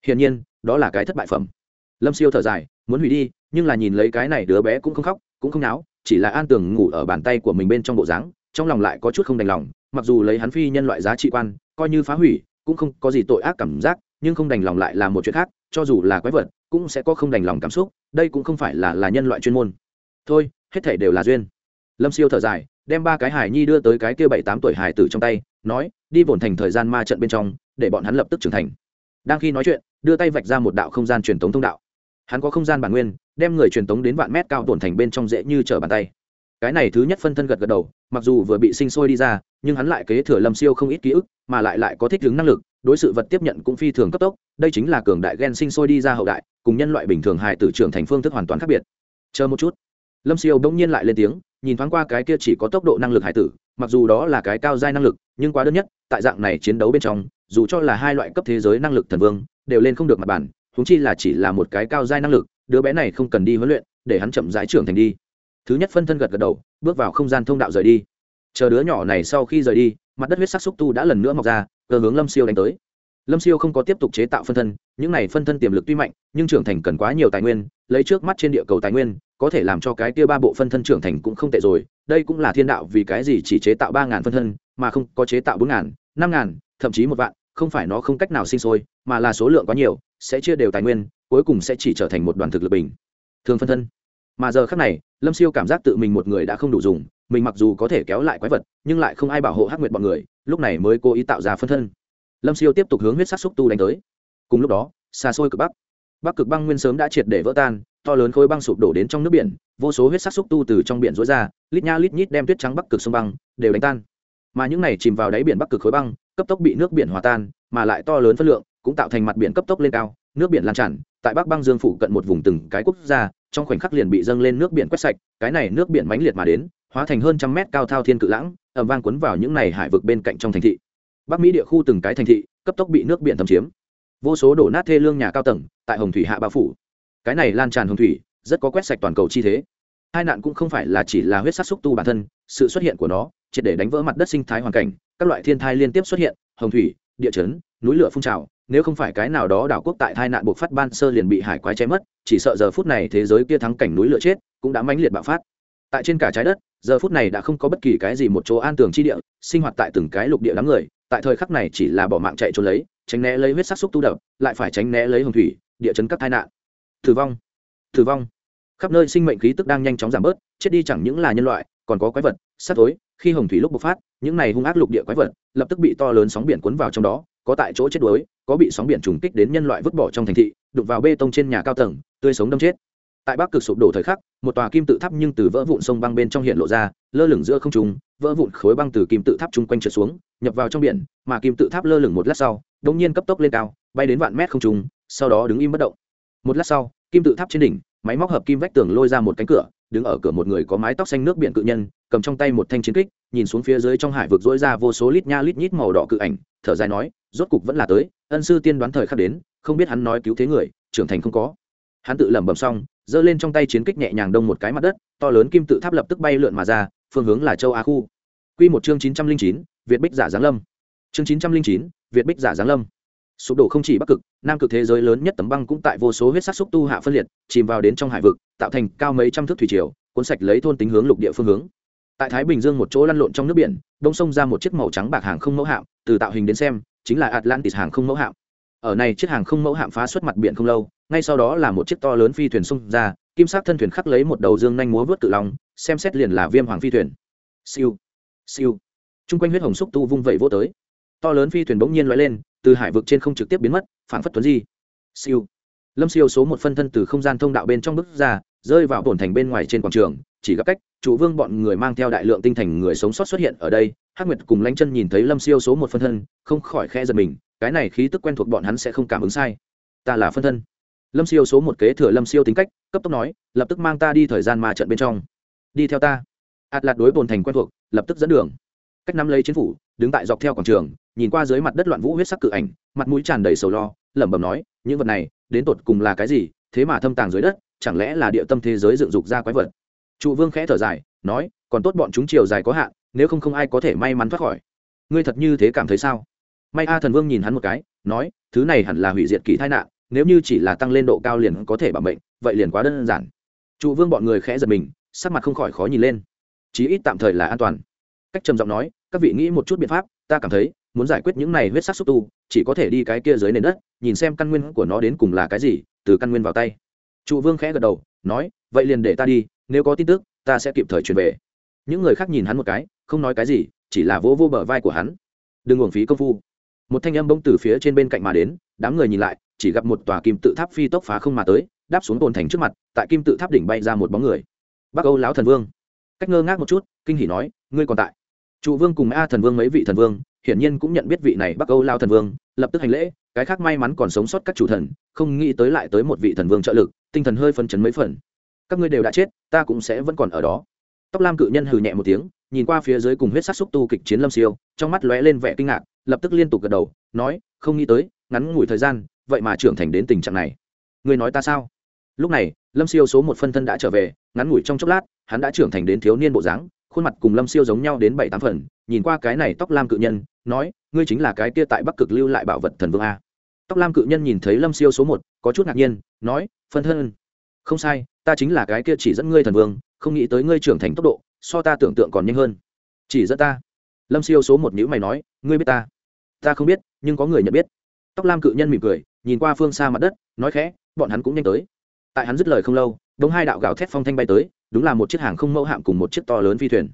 Hiển nhiên, đó là cái thất bại phẩm. Lâm siêu thở dài, muốn hủy đi, nhưng là nhìn lấy cái này đứa bé cũng không khóc, cũng không náo, chỉ là an tường ngủ ở bàn tay của mình bên trong bộ dáng, trong lòng lại có chút không đành lòng, mặc dù lấy hắn phi nhân loại giá trị quan, coi như phá hủy, cũng không có gì tội ác cảm giác, nhưng không đành lòng lại là một chuyện khác, cho dù là quái vật cũng sẽ có không đành lòng cảm xúc, đây cũng không phải là là nhân loại chuyên môn. Thôi, hết thể đều là duyên. Lâm siêu thở dài, đem ba cái hải nhi đưa tới cái kia bảy tám tuổi hải tử trong tay, nói, đi bổn thành thời gian ma trận bên trong, để bọn hắn lập tức trưởng thành. Đang khi nói chuyện, đưa tay vạch ra một đạo không gian truyền tống thông đạo. Hắn có không gian bản nguyên, đem người truyền tống đến vạn mét cao tổn thành bên trong dễ như trở bàn tay. Cái này thứ nhất phân thân gật gật đầu mặc dù vừa bị sinh sôi đi ra, nhưng hắn lại kế thừa lâm siêu không ít ký ức, mà lại lại có thích ứng năng lực, đối sự vật tiếp nhận cũng phi thường cấp tốc. Đây chính là cường đại gen sinh sôi đi ra hậu đại, cùng nhân loại bình thường hài tử trưởng thành phương thức hoàn toàn khác biệt. Chờ một chút. Lâm siêu bỗng nhiên lại lên tiếng, nhìn thoáng qua cái kia chỉ có tốc độ năng lực hải tử, mặc dù đó là cái cao giai năng lực, nhưng quá đơn nhất, tại dạng này chiến đấu bên trong, dù cho là hai loại cấp thế giới năng lực thần vương, đều lên không được mặt bản húng chi là chỉ là một cái cao giai năng lực, đứa bé này không cần đi huấn luyện, để hắn chậm rãi trưởng thành đi thứ nhất phân thân gật gật đầu, bước vào không gian thông đạo rời đi. Chờ đứa nhỏ này sau khi rời đi, mặt đất huyết sắc xúc tu đã lần nữa mọc ra cờ hướng lâm siêu đánh tới. Lâm siêu không có tiếp tục chế tạo phân thân, những này phân thân tiềm lực tuy mạnh, nhưng trưởng thành cần quá nhiều tài nguyên, lấy trước mắt trên địa cầu tài nguyên, có thể làm cho cái kia ba bộ phân thân trưởng thành cũng không tệ rồi. Đây cũng là thiên đạo vì cái gì chỉ chế tạo ba ngàn phân thân, mà không có chế tạo bốn ngàn, năm ngàn, thậm chí một vạn, không phải nó không cách nào sinh sôi, mà là số lượng quá nhiều, sẽ chia đều tài nguyên, cuối cùng sẽ chỉ trở thành một đoàn thực lực bình thường phân thân mà giờ khác này, lâm siêu cảm giác tự mình một người đã không đủ dùng, mình mặc dù có thể kéo lại quái vật, nhưng lại không ai bảo hộ hắc nguyệt bọn người, lúc này mới cố ý tạo ra phân thân. Lâm siêu tiếp tục hướng huyết sắc xúc tu đánh tới. Cùng lúc đó, xa xôi cực bắc. Bắc cực băng nguyên sớm đã triệt để vỡ tan, to lớn khối băng sụp đổ đến trong nước biển, vô số huyết sắc xúc tu từ trong biển rối ra, lít nha lít nhít đem tuyết trắng bắc cực sông băng, đều đánh tan. Mà những này chìm vào đáy biển bắc cực khối băng, cấp tốc bị nước biển hòa tan, mà lại to lớn phân lượng, cũng tạo thành mặt biển cấp tốc lên cao, nước biển lan tràn, tại bắc băng dương phủ cận một vùng từng cái quốc gia trong khoảnh khắc liền bị dâng lên nước biển quét sạch, cái này nước biển mãnh liệt mà đến, hóa thành hơn trăm mét cao thao thiên cự lãng ẩm vang cuốn vào những này hải vực bên cạnh trong thành thị. Bắc mỹ địa khu từng cái thành thị, cấp tốc bị nước biển thâm chiếm. Vô số đổ nát thê lương nhà cao tầng, tại hồng thủy hạ bao phủ. Cái này lan tràn hồng thủy, rất có quét sạch toàn cầu chi thế. Hai nạn cũng không phải là chỉ là huyết sát xúc tu bản thân, sự xuất hiện của nó, triệt để đánh vỡ mặt đất sinh thái hoàn cảnh, các loại thiên thai liên tiếp xuất hiện, hồng thủy, địa chấn, núi lửa phun trào nếu không phải cái nào đó đảo quốc tại tai nạn buộc phát ban sơ liền bị hải quái cháy mất, chỉ sợ giờ phút này thế giới kia thắng cảnh núi lửa chết, cũng đã mãnh liệt bạo phát. Tại trên cả trái đất, giờ phút này đã không có bất kỳ cái gì một chỗ an tường chi địa, sinh hoạt tại từng cái lục địa đám người, tại thời khắc này chỉ là bỏ mạng chạy trốn lấy, tránh né lấy huyết sắc xúc tu đập, lại phải tránh né lấy hồng thủy, địa chấn các tai nạn. Tử vong tử vong. Khắp nơi sinh mệnh khí tức đang nhanh chóng giảm bớt, chết đi chẳng những là nhân loại, còn có quái vật, sát tối khi hồng thủy lúc bộc phát, những này hung ác lục địa quái vật lập tức bị to lớn sóng biển cuốn vào trong đó có tại chỗ chết đuối, có bị sóng biển trùng kích đến nhân loại vứt bỏ trong thành thị đục vào bê tông trên nhà cao tầng, tươi sống đâm chết. Tại bắc cực sụp đổ thời khắc, một tòa kim tự tháp nhưng từ vỡ vụn sông băng bên trong hiện lộ ra, lơ lửng giữa không trung, vỡ vụn khối băng từ kim tự tháp chung quanh trượt xuống, nhập vào trong biển, mà kim tự tháp lơ lửng một lát sau đ ỗ n g nhiên cấp tốc lên cao, bay đến vạn mét không trung, sau đó đứng im bất động. Một lát sau, kim tự tháp trên đỉnh, máy móc hợp kim vách tường lôi ra một cánh cửa, đứng ở cửa một người có mái tóc xanh nước biển cự nhân, cầm trong tay một thanh chiến kích, nhìn xuống phía dưới trong hải vực dỗi ra vô số lít nha lít nhít màu đỏ cự ảnh, thở dài nói rốt cục vẫn là tới, ân sư tiên đoán thời khắc đến, không biết hắn nói cứu thế người, trưởng thành không có. Hắn tự lẩm bẩm xong, giơ lên trong tay chiến kích nhẹ nhàng đông một cái mặt đất, to lớn kim tự tháp lập tức bay lượn mà ra, phương hướng là châu á khu. Q một chương chín trăm linh chín, việt bích giả giáng lâm. Chương chín trăm linh chín, việt bích giả giáng lâm. Sụp đổ không chỉ bắc cực, nam cực thế giới lớn nhất tấm băng cũng tại vô số huyết sắc xúc tu hạ phân liệt, chìm vào đến trong hải vực, tạo thành cao mấy trăm thước thủy triều, cuốn sạch lấy thôn tính hướng lục địa phương hướng. Tại thái bình dương một chỗ lăn lộn trong nước biển, đông sông ra một chiếc màu trắng bạc hàng không mẫu hạm, từ tạo hình đến xem chính là atlantis hàng không mẫu hạm. Ở này chiếc hàng không mẫu hạm phá xuất mặt biển không lâu, ngay sau đó là một chiếc to lớn phi thuyền xung ra, kim sắc thân thuyền khắc lấy một đầu dương nhanh múa vớt tự lòng xem xét liền là viêm hoàng phi thuyền. Siêu siêu. Chung quanh huyết hồng xúc tu vung vẩy vô tới. To lớn phi thuyền bỗng nhiên loại lên, từ hải vực trên không trực tiếp biến mất phản phất tuấn di. Siêu. Lâm siêu số một phân thân từ không gian thông đạo bên trong bước ra, rơi vào tổn thành bên ngoài trên quảng trường, chỉ gặp cách chủ vương bọn người mang theo đại lượng tinh thành người sống sót xuất hiện ở đây, hắc nguyệt cùng lanh chân nhìn thấy lâm siêu số một phân thân, không khỏi khe giật mình, cái này khí tức quen thuộc bọn hắn sẽ không cảm ứng sai. Ta là phân thân. Lâm siêu số một kế thừa lâm siêu tính cách, cấp tốc nói, lập tức mang ta đi thời gian ma trận bên trong. Đi theo ta. Ạt lạt đối bồn thành quen thuộc, lập tức dẫn đường. Cách nắm lấy c h i ế n phủ, đứng tại dọc theo quảng trường, nhìn qua dưới mặt đất loạn vũ huyết sắc cự ảnh, mặt mũi tràn đầy sầu lo, lẩm bẩm nói, những vật này, đến tột cùng là cái gì? Thế mà thâm tàng dưới đất, chẳng lẽ là địa tâm thế giới dựng dục ra quái vật? Trụ vương khẽ thở dài, nói, còn tốt bọn chúng chiều dài có hạn, nếu không không ai có thể may mắn thoát khỏi. Ngươi thật như thế cảm thấy sao? May a thần vương nhìn hắn một cái, nói, thứ này hẳn là hủy diệt kỳ tai nạn, nếu như chỉ là tăng lên độ cao liền có thể bảo mệnh, vậy liền quá đơn giản. Trụ vương bọn người khẽ giật mình, sắc mặt không khỏi khó nhìn lên. Chí ít tạm thời là an toàn. Cách trầm giọng nói, các vị nghĩ một chút biện pháp, ta cảm thấy, muốn giải quyết những này huyết sắc xúc tu, chỉ có thể đi cái kia dưới nền đất, nhìn xem căn nguyên của nó đến cùng là cái gì, từ căn nguyên vào tay. Trụ vương khẽ gật đầu, nói, vậy liền để ta đi nếu có tin tức ta sẽ kịp thời truyền về. Những người khác nhìn hắn một cái không nói cái gì chỉ là vỗ vô, vô bờ vai của hắn. Đừng uổng phí công phu. Một thanh âm bỗng từ phía trên bên cạnh mà đến đám người nhìn lại chỉ gặp một tòa kim tự tháp phi tốc phá không mà tới đáp xuống tồn thành trước mặt tại kim tự tháp đỉnh bay ra một bóng người. Bắc âu lão thần vương. Cách ngơ ngác một chút kinh hỉ nói ngươi còn tại? Trụ vương cùng a thần vương mấy vị thần vương hiển nhiên cũng nhận biết vị này bắc âu lao thần vương lập tức hành lễ cái khác may mắn còn sống sót các chủ thần không nghĩ tới lại tới một vị thần vương trợ lực tinh thần hơi phân chấn mấy phần các ngươi đều đã chết, ta cũng sẽ vẫn còn ở đó. Tóc lam cự nhân hừ nhẹ một tiếng, nhìn qua phía dưới cùng huyết sắc xúc tu kịch chiến lâm siêu, trong mắt lóe lên vẻ kinh ngạc, lập tức liên tục gật đầu, nói, không nghĩ tới, ngắn ngủi thời gian, vậy mà trưởng thành đến tình trạng này. Ngươi nói ta sao? Lúc này, lâm siêu số một phân thân đã trở về, ngắn ngủi trong chốc lát, hắn đã trưởng thành đến thiếu niên bộ dáng, khuôn mặt cùng lâm siêu giống nhau đến bảy tám phần, nhìn qua cái này tóc lam cự nhân, nói, ngươi chính là cái kia tại bắc cực lưu lại bảo vật thần vương a. Tóc lam cự nhân nhìn thấy lâm siêu số một, có chút ngạc nhiên, nói, phân thân không sai, ta chính là cái kia chỉ dẫn ngươi thần vương, không nghĩ tới ngươi trưởng thành tốc độ, so ta tưởng tượng còn nhanh hơn. Chỉ dẫn ta. Lâm siêu số một nhữ mày nói, ngươi biết ta? Ta không biết, nhưng có người nhận biết. Tóc lam cự nhân mỉm cười, nhìn qua phương xa mặt đất, nói khẽ, bọn hắn cũng nhanh tới. Tại hắn dứt lời không lâu, đống hai đạo gạo thép phong thanh bay tới, đúng là một chiếc hàng không mẫu hạm cùng một chiếc to lớn phi thuyền.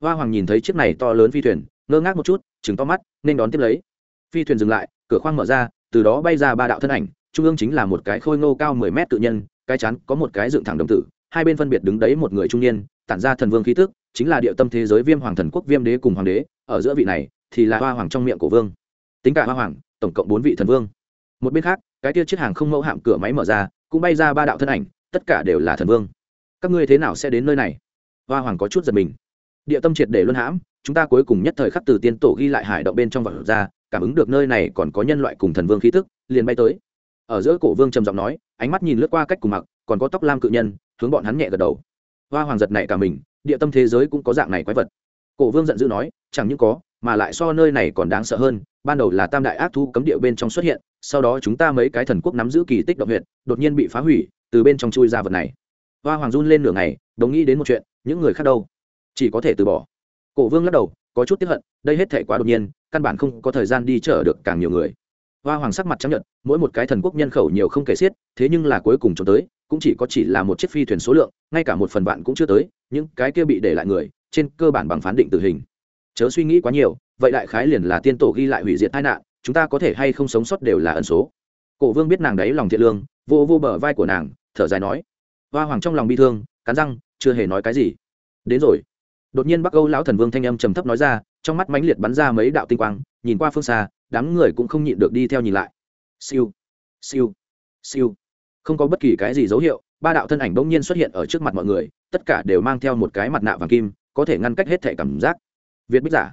Hoa hoàng nhìn thấy chiếc này to lớn phi thuyền, ngơ ngác một chút chừng to mắt, nên đón tiếp lấy. Phi thuyền dừng lại, cửa khoang mở ra, từ đó bay ra ba đạo thân ảnh, trung ương chính là một cái khôi ngô cao mười mét tự nhân cái chán, có một cái dựng thẳng đồng tử hai bên phân biệt đứng đấy một người trung niên tản ra thần vương khí tức chính là địa tâm thế giới viêm hoàng thần quốc viêm đế cùng hoàng đế ở giữa vị này thì là hoa hoàng trong miệng của vương. Tính cả hoa hoàng tổng cộng bốn vị thần vương. Một bên khác cái tia chiếc hàng không mẫu hạm cửa máy mở ra cũng bay ra ba đạo thân ảnh tất cả đều là thần vương. Các ngươi thế nào sẽ đến nơi này? Hoa hoàng có chút giật mình. Địa tâm triệt để luân hãm chúng ta cuối cùng nhất thời khắc từ tiên tổ ghi lại hải động bên trong vật ra cảm ứng được nơi này còn có nhân loại cùng thần vương khí tức liền bay tới ở giữa cổ vương trầm giọng nói, ánh mắt nhìn lướt qua cách cùng mặc, còn có tóc lam cự nhân, hướng bọn hắn nhẹ gật đầu. Hoa hoàng giật này cả mình, địa tâm thế giới cũng có dạng này quái vật. Cổ vương giận dữ nói, chẳng những có, mà lại so nơi này còn đáng sợ hơn, ban đầu là tam đại ác thu cấm địa bên trong xuất hiện, sau đó chúng ta mấy cái thần quốc nắm giữ kỳ tích động huyện đột nhiên bị phá hủy, từ bên trong chui ra vật này. Hoa hoàng run lên nửa ngày đồng nghĩ đến một chuyện, những người khác đâu? Chỉ có thể từ bỏ. Cổ vương lắc đầu, có chút tiếp hận, đây hết thể quá đột nhiên, căn bản không có thời gian đi chở được càng nhiều người hoa hoàng sắc mặt chấp nhận mỗi một cái thần quốc nhân khẩu nhiều không kể xiết, thế nhưng là cuối cùng cho tới, cũng chỉ có chỉ là một chiếc phi thuyền số lượng, ngay cả một phần vạn cũng chưa tới, những cái kia bị để lại người, trên cơ bản bằng phán định tử hình. Chớ suy nghĩ quá nhiều, vậy đại khái liền là tiên tổ ghi lại hủy diệt tai nạn, chúng ta có thể hay không sống sót đều là ẩn số. Cổ vương biết nàng đấy lòng thiện lương, vô vô bờ vai của nàng, thở dài nói. Hoa hoàng trong lòng bi thương, cắn răng, chưa hề nói cái gì. Đến rồi. Đột nhiên bắc âu lão thần vương thanh âm trầm thấp nói ra, trong mắt mãnh liệt bắn ra mấy đạo tinh quang, nhìn qua phương xa đám người cũng không nhịn được đi theo nhìn lại. Siêu siêu siêu. Không có bất kỳ cái gì dấu hiệu, ba đạo thân ảnh bỗng nhiên xuất hiện ở trước mặt mọi người, tất cả đều mang theo một cái mặt nạ vàng kim, có thể ngăn cách hết thể cảm giác. Việt bích giả,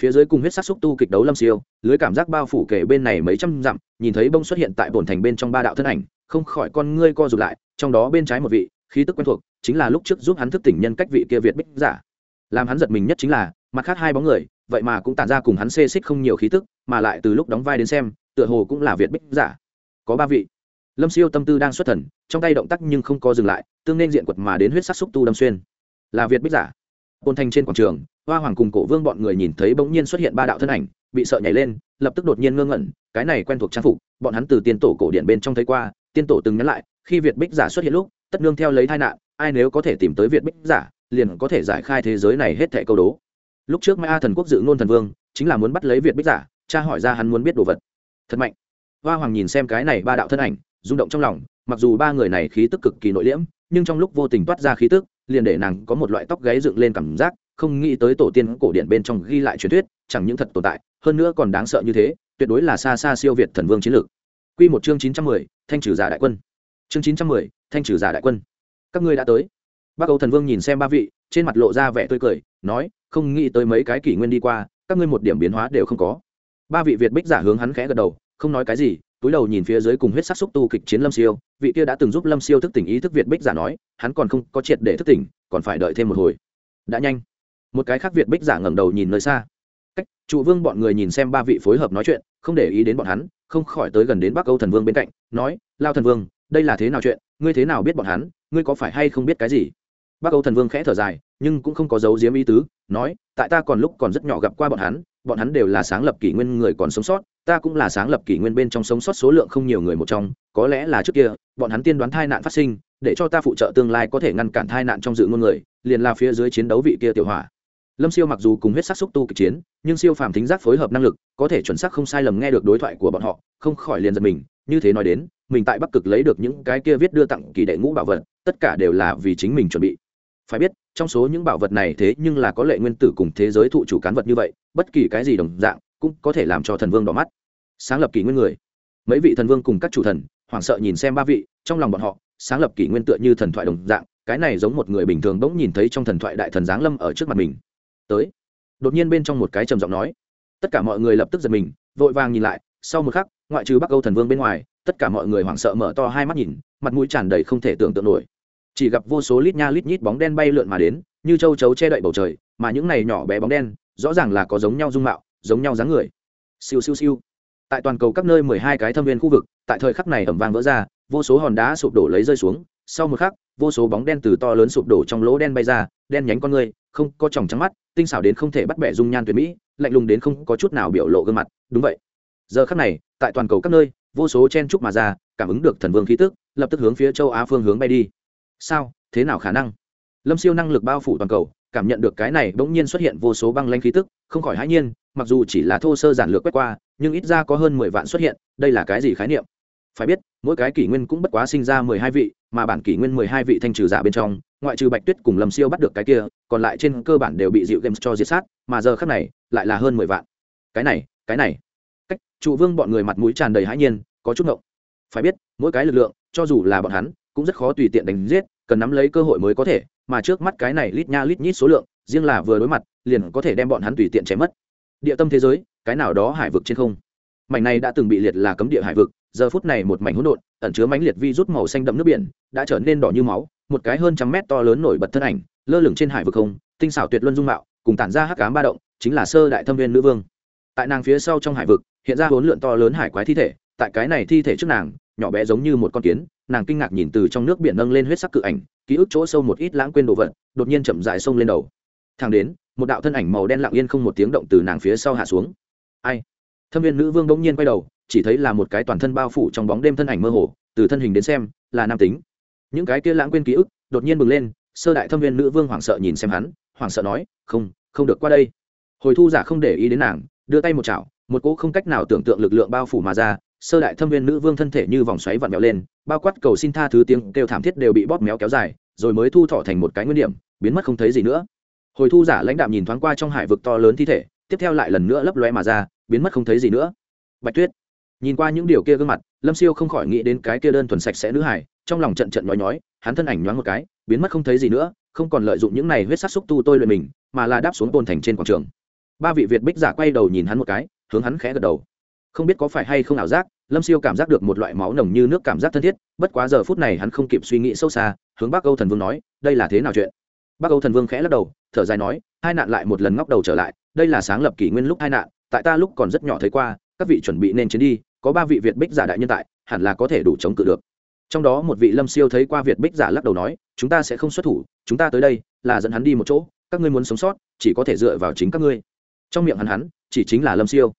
phía dưới cùng huyết sắc xúc tu kịch đấu lâm siêu, lưới cảm giác bao phủ kể bên này mấy trăm dặm, nhìn thấy bông xuất hiện tại bồn thành bên trong ba đạo thân ảnh, không khỏi con ngươi co rụt lại, trong đó bên trái một vị, khí tức quen thuộc, chính là lúc trước giúp hắn thức tỉnh nhân cách vị kia việt bích giả. Làm hắn giật mình nhất chính là, mặt khác hai bóng người vậy mà cũng tản ra cùng hắn xê xích không nhiều khí tức, mà lại từ lúc đóng vai đến xem, tựa hồ cũng là việt bích giả. Có ba vị. Lâm siêu tâm tư đang xuất thần, trong tay động tác nhưng không có dừng lại, tương nên diện quật mà đến huyết sắc xúc tu đâm xuyên. Là việt bích giả. Côn thanh trên quảng trường, hoa hoàng cùng cổ vương bọn người nhìn thấy bỗng nhiên xuất hiện ba đạo thân ảnh, bị sợ nhảy lên, lập tức đột nhiên ngơ ngẩn, cái này quen thuộc trang phục, bọn hắn từ tiên tổ cổ điện bên trong thấy qua, tiên tổ từng nhắn lại, khi việt bích giả xuất hiện lúc, tất nương theo lấy tai nạn, ai nếu có thể tìm tới việt bích giả, liền có thể giải khai thế giới này hết thẻ câu đố lúc trước mai a thần quốc dự ngôn thần vương chính là muốn bắt lấy việt bích giả cha hỏi ra hắn muốn biết đồ vật thật mạnh hoa hoàng nhìn xem cái này ba đạo thân ảnh rung động trong lòng mặc dù ba người này khí tức cực kỳ nội liễm nhưng trong lúc vô tình toát ra khí tức liền để nàng có một loại tóc gáy dựng lên cảm giác không nghĩ tới tổ tiên cổ điện bên trong ghi lại truyền thuyết chẳng những thật tồn tại hơn nữa còn đáng sợ như thế tuyệt đối là xa xa siêu việt thần vương chiến lược Quy một chương chín trăm mười, thanh trừ giả đại quân. Chương chín trăm mười, thanh trừ giả đại quân. Các ngươi đã tới. Bác Âu Thần Vương nhìn xem ba vị, trên mặt lộ ra vẻ tươi cười, nói, không nghĩ tới mấy cái kỷ nguyên đi qua, các ngươi một điểm biến hóa đều không có. Ba vị Việt Bích giả hướng hắn khẽ gật đầu, không nói cái gì, túi đầu nhìn phía dưới cùng huyết sắc xúc tu kịch chiến lâm siêu vị kia đã từng giúp lâm siêu thức tỉnh ý thức việt bích giả nói hắn còn không có triệt để thức tỉnh còn phải đợi thêm một hồi. Đã nhanh. Một cái khác việt bích giả ngẩng đầu nhìn nơi xa. Cách trụ vương bọn người nhìn xem ba vị phối hợp nói chuyện không để ý đến bọn hắn không khỏi tới gần đến bắc âu thần vương bên cạnh nói lao thần vương đây là thế nào chuyện? Ngươi thế nào biết bọn hắn? Ngươi có phải hay không biết cái gì? Bắc âu thần vương khẽ thở dài nhưng cũng không có dấu diếm ý tứ nói, tại ta còn lúc còn rất nhỏ gặp qua bọn hắn bọn hắn đều là sáng lập kỷ nguyên người còn sống sót, ta cũng là sáng lập kỷ nguyên bên trong sống sót số lượng không nhiều người một trong, có lẽ là trước kia, bọn hắn tiên đoán tai nạn phát sinh, để cho ta phụ trợ tương lai có thể ngăn cản tai nạn trong dự ngôn người, liền là phía dưới chiến đấu vị kia tiểu hỏa. Lâm siêu mặc dù cùng huyết sắc xúc tu kịch chiến, nhưng siêu phàm thính giác phối hợp năng lực, có thể chuẩn xác không sai lầm nghe được đối thoại của bọn họ, không khỏi liền giật mình, như thế nói đến, mình tại bắc cực lấy được những cái kia viết đưa tặng kỳ đệ ngũ bảo vật, tất cả đều là vì chính mình chuẩn bị phải biết, trong số những bảo vật này thế nhưng là có lệ nguyên tử cùng thế giới thụ chủ cán vật như vậy, bất kỳ cái gì đồng dạng, cũng có thể làm cho thần vương đỏ mắt. Sáng lập kỷ nguyên người. Mấy vị thần vương cùng các chủ thần, hoảng sợ nhìn xem ba vị, trong lòng bọn họ, sáng lập kỷ nguyên tựa như thần thoại đồng dạng, cái này giống một người bình thường bỗng nhìn thấy trong thần thoại đại thần giáng lâm ở trước mặt mình. Tới. Đột nhiên bên trong một cái trầm giọng nói. Tất cả mọi người lập tức giật mình, vội vàng nhìn lại, sau một khắc, ngoại trừ bắc âu thần vương bên ngoài, tất cả mọi người hoảng sợ mở to hai mắt nhìn, mặt mũi tràn đầy không thể tưởng tượng nổi chỉ gặp vô số lít nha lít nhít bóng đen bay lượn mà đến, như châu chấu che đậy bầu trời, mà những này nhỏ bé bóng đen, rõ ràng là có giống nhau dung mạo, giống nhau dáng người. Siêu siêu siêu. Tại toàn cầu các nơi mười hai cái thâm viên khu vực, tại thời khắc này ẩm vang vỡ ra, vô số hòn đá sụp đổ lấy rơi xuống, sau một khắc, vô số bóng đen từ to lớn sụp đổ trong lỗ đen bay ra, đen nhánh con người, không có tròng trắng mắt, tinh xảo đến không thể bắt bẻ dung nhan tuyệt mỹ, lạnh lùng đến không có chút nào biểu lộ gương mặt, đúng vậy. Giờ khắc này, tại toàn cầu các nơi, vô số chen trúc mà ra, cảm ứng được thần vương khí tức, lập tức hướng phía châu á phương hướng bay đi sao? Thế nào khả năng? Lâm siêu năng lực bao phủ toàn cầu, cảm nhận được cái này bỗng nhiên xuất hiện vô số băng lanh khí tức, không khỏi hãi nhiên, mặc dù chỉ là thô sơ giản lược quét qua, nhưng ít ra có hơn mười vạn xuất hiện, đây là cái gì khái niệm? Phải biết, mỗi cái kỷ nguyên cũng bất quá sinh ra mười hai vị, mà bản kỷ nguyên mười hai vị thanh trừ giả bên trong, ngoại trừ bạch tuyết cùng lâm siêu bắt được cái kia, còn lại trên cơ bản đều bị dịu games cho diệt sát, mà giờ khác này, lại là hơn mười vạn. Cái này cái này. Cách trụ vương bọn người mặt mũi tràn đầy hãi nhiên, có chút ngộng. Phải biết, mỗi cái lực lượng, cho dù là bọn hắn cũng rất khó tùy tiện đánh giết, cần nắm lấy cơ hội mới có thể, mà trước mắt cái này lít nha lít nhít số lượng, riêng là vừa đối mặt, liền có thể đem bọn hắn tùy tiện chém mất. Địa tâm thế giới, cái nào đó hải vực trên không. Mảnh này đã từng bị liệt là cấm địa hải vực, giờ phút này một mảnh hỗn độn, ẩn chứa mãnh liệt vi rút màu xanh đậm nước biển, đã trở nên đỏ như máu, một cái hơn trăm mét to lớn nổi bật thân ảnh, lơ lửng trên hải vực không, tinh xảo tuyệt luân dung mạo, cùng tản ra hắc ám ba động, chính là sơ đại thâm viên nữ vương. Tại nàng phía sau trong hải vực, hiện ra hỗn lượn to lớn hải quái thi thể, tại cái này thi thể trước nàng, nhỏ bé giống như một con kiến nàng kinh ngạc nhìn từ trong nước biển nâng lên huyết sắc cự ảnh, ký ức chỗ sâu một ít lãng quên đồ vật, đột nhiên chậm dài sông lên đầu. Thang đến, một đạo thân ảnh màu đen lặng yên không một tiếng động từ nàng phía sau hạ xuống. Ai? Thâm viên nữ vương bỗng nhiên quay đầu, chỉ thấy là một cái toàn thân bao phủ trong bóng đêm thân ảnh mơ hồ, từ thân hình đến xem, là nam tính. Những cái kia lãng quên ký ức, đột nhiên bừng lên, sơ đại thâm viên nữ vương hoảng sợ nhìn xem hắn, hoảng sợ nói, không không được qua đây. Hồi thu giả không để ý đến nàng, đưa tay một chảo, một cỗ không cách nào tưởng tượng lực lượng bao phủ mà ra, sơ đại thâm viên nữ vương thân thể như vòng xoáy vặn vẹo lên bao quát cầu xin tha thứ tiếng kêu thảm thiết đều bị bóp méo kéo dài, rồi mới thu thọ thành một cái nguyên điểm, biến mất không thấy gì nữa. Hồi thu giả lãnh đạm nhìn thoáng qua trong hải vực to lớn thi thể, tiếp theo lại lần nữa lấp loe mà ra, biến mất không thấy gì nữa. Bạch tuyết, nhìn qua những điều kia gương mặt, lâm siêu không khỏi nghĩ đến cái kia đơn thuần sạch sẽ nữ hải trong lòng trận trận nhói nhói, hắn thân ảnh nhoáng một cái, biến mất không thấy gì nữa, không còn lợi dụng những này huyết sắc xúc tu tôi luyện mình, mà là đáp xuống tôn thành trên quảng trường. Ba vị việt bích giả quay đầu nhìn hắn một cái, hướng hắn khẽ gật đầu. Không biết có phải hay không ảo giác lâm siêu cảm giác được một loại máu nồng như nước cảm giác thân thiết, bất quá giờ phút này hắn không kịp suy nghĩ sâu xa, hướng bắc âu thần vương nói, đây là thế nào chuyện? Bắc âu thần vương khẽ lắc đầu, thở dài nói, hai nạn lại một lần ngóc đầu trở lại, đây là sáng lập kỷ nguyên lúc hai nạn, tại ta lúc còn rất nhỏ thấy qua, các vị chuẩn bị nên chiến đi, có ba vị việt bích giả đại nhân tại, hẳn là có thể đủ chống cự được. Trong đó một vị lâm siêu thấy qua việt bích giả lắc đầu nói, chúng ta sẽ không xuất thủ, chúng ta tới đây, là dẫn hắn đi một chỗ, các ngươi muốn sống sót, chỉ có thể dựa vào chính các ngươi. Trong miệng hắn hắn, chỉ chính là lâm siêu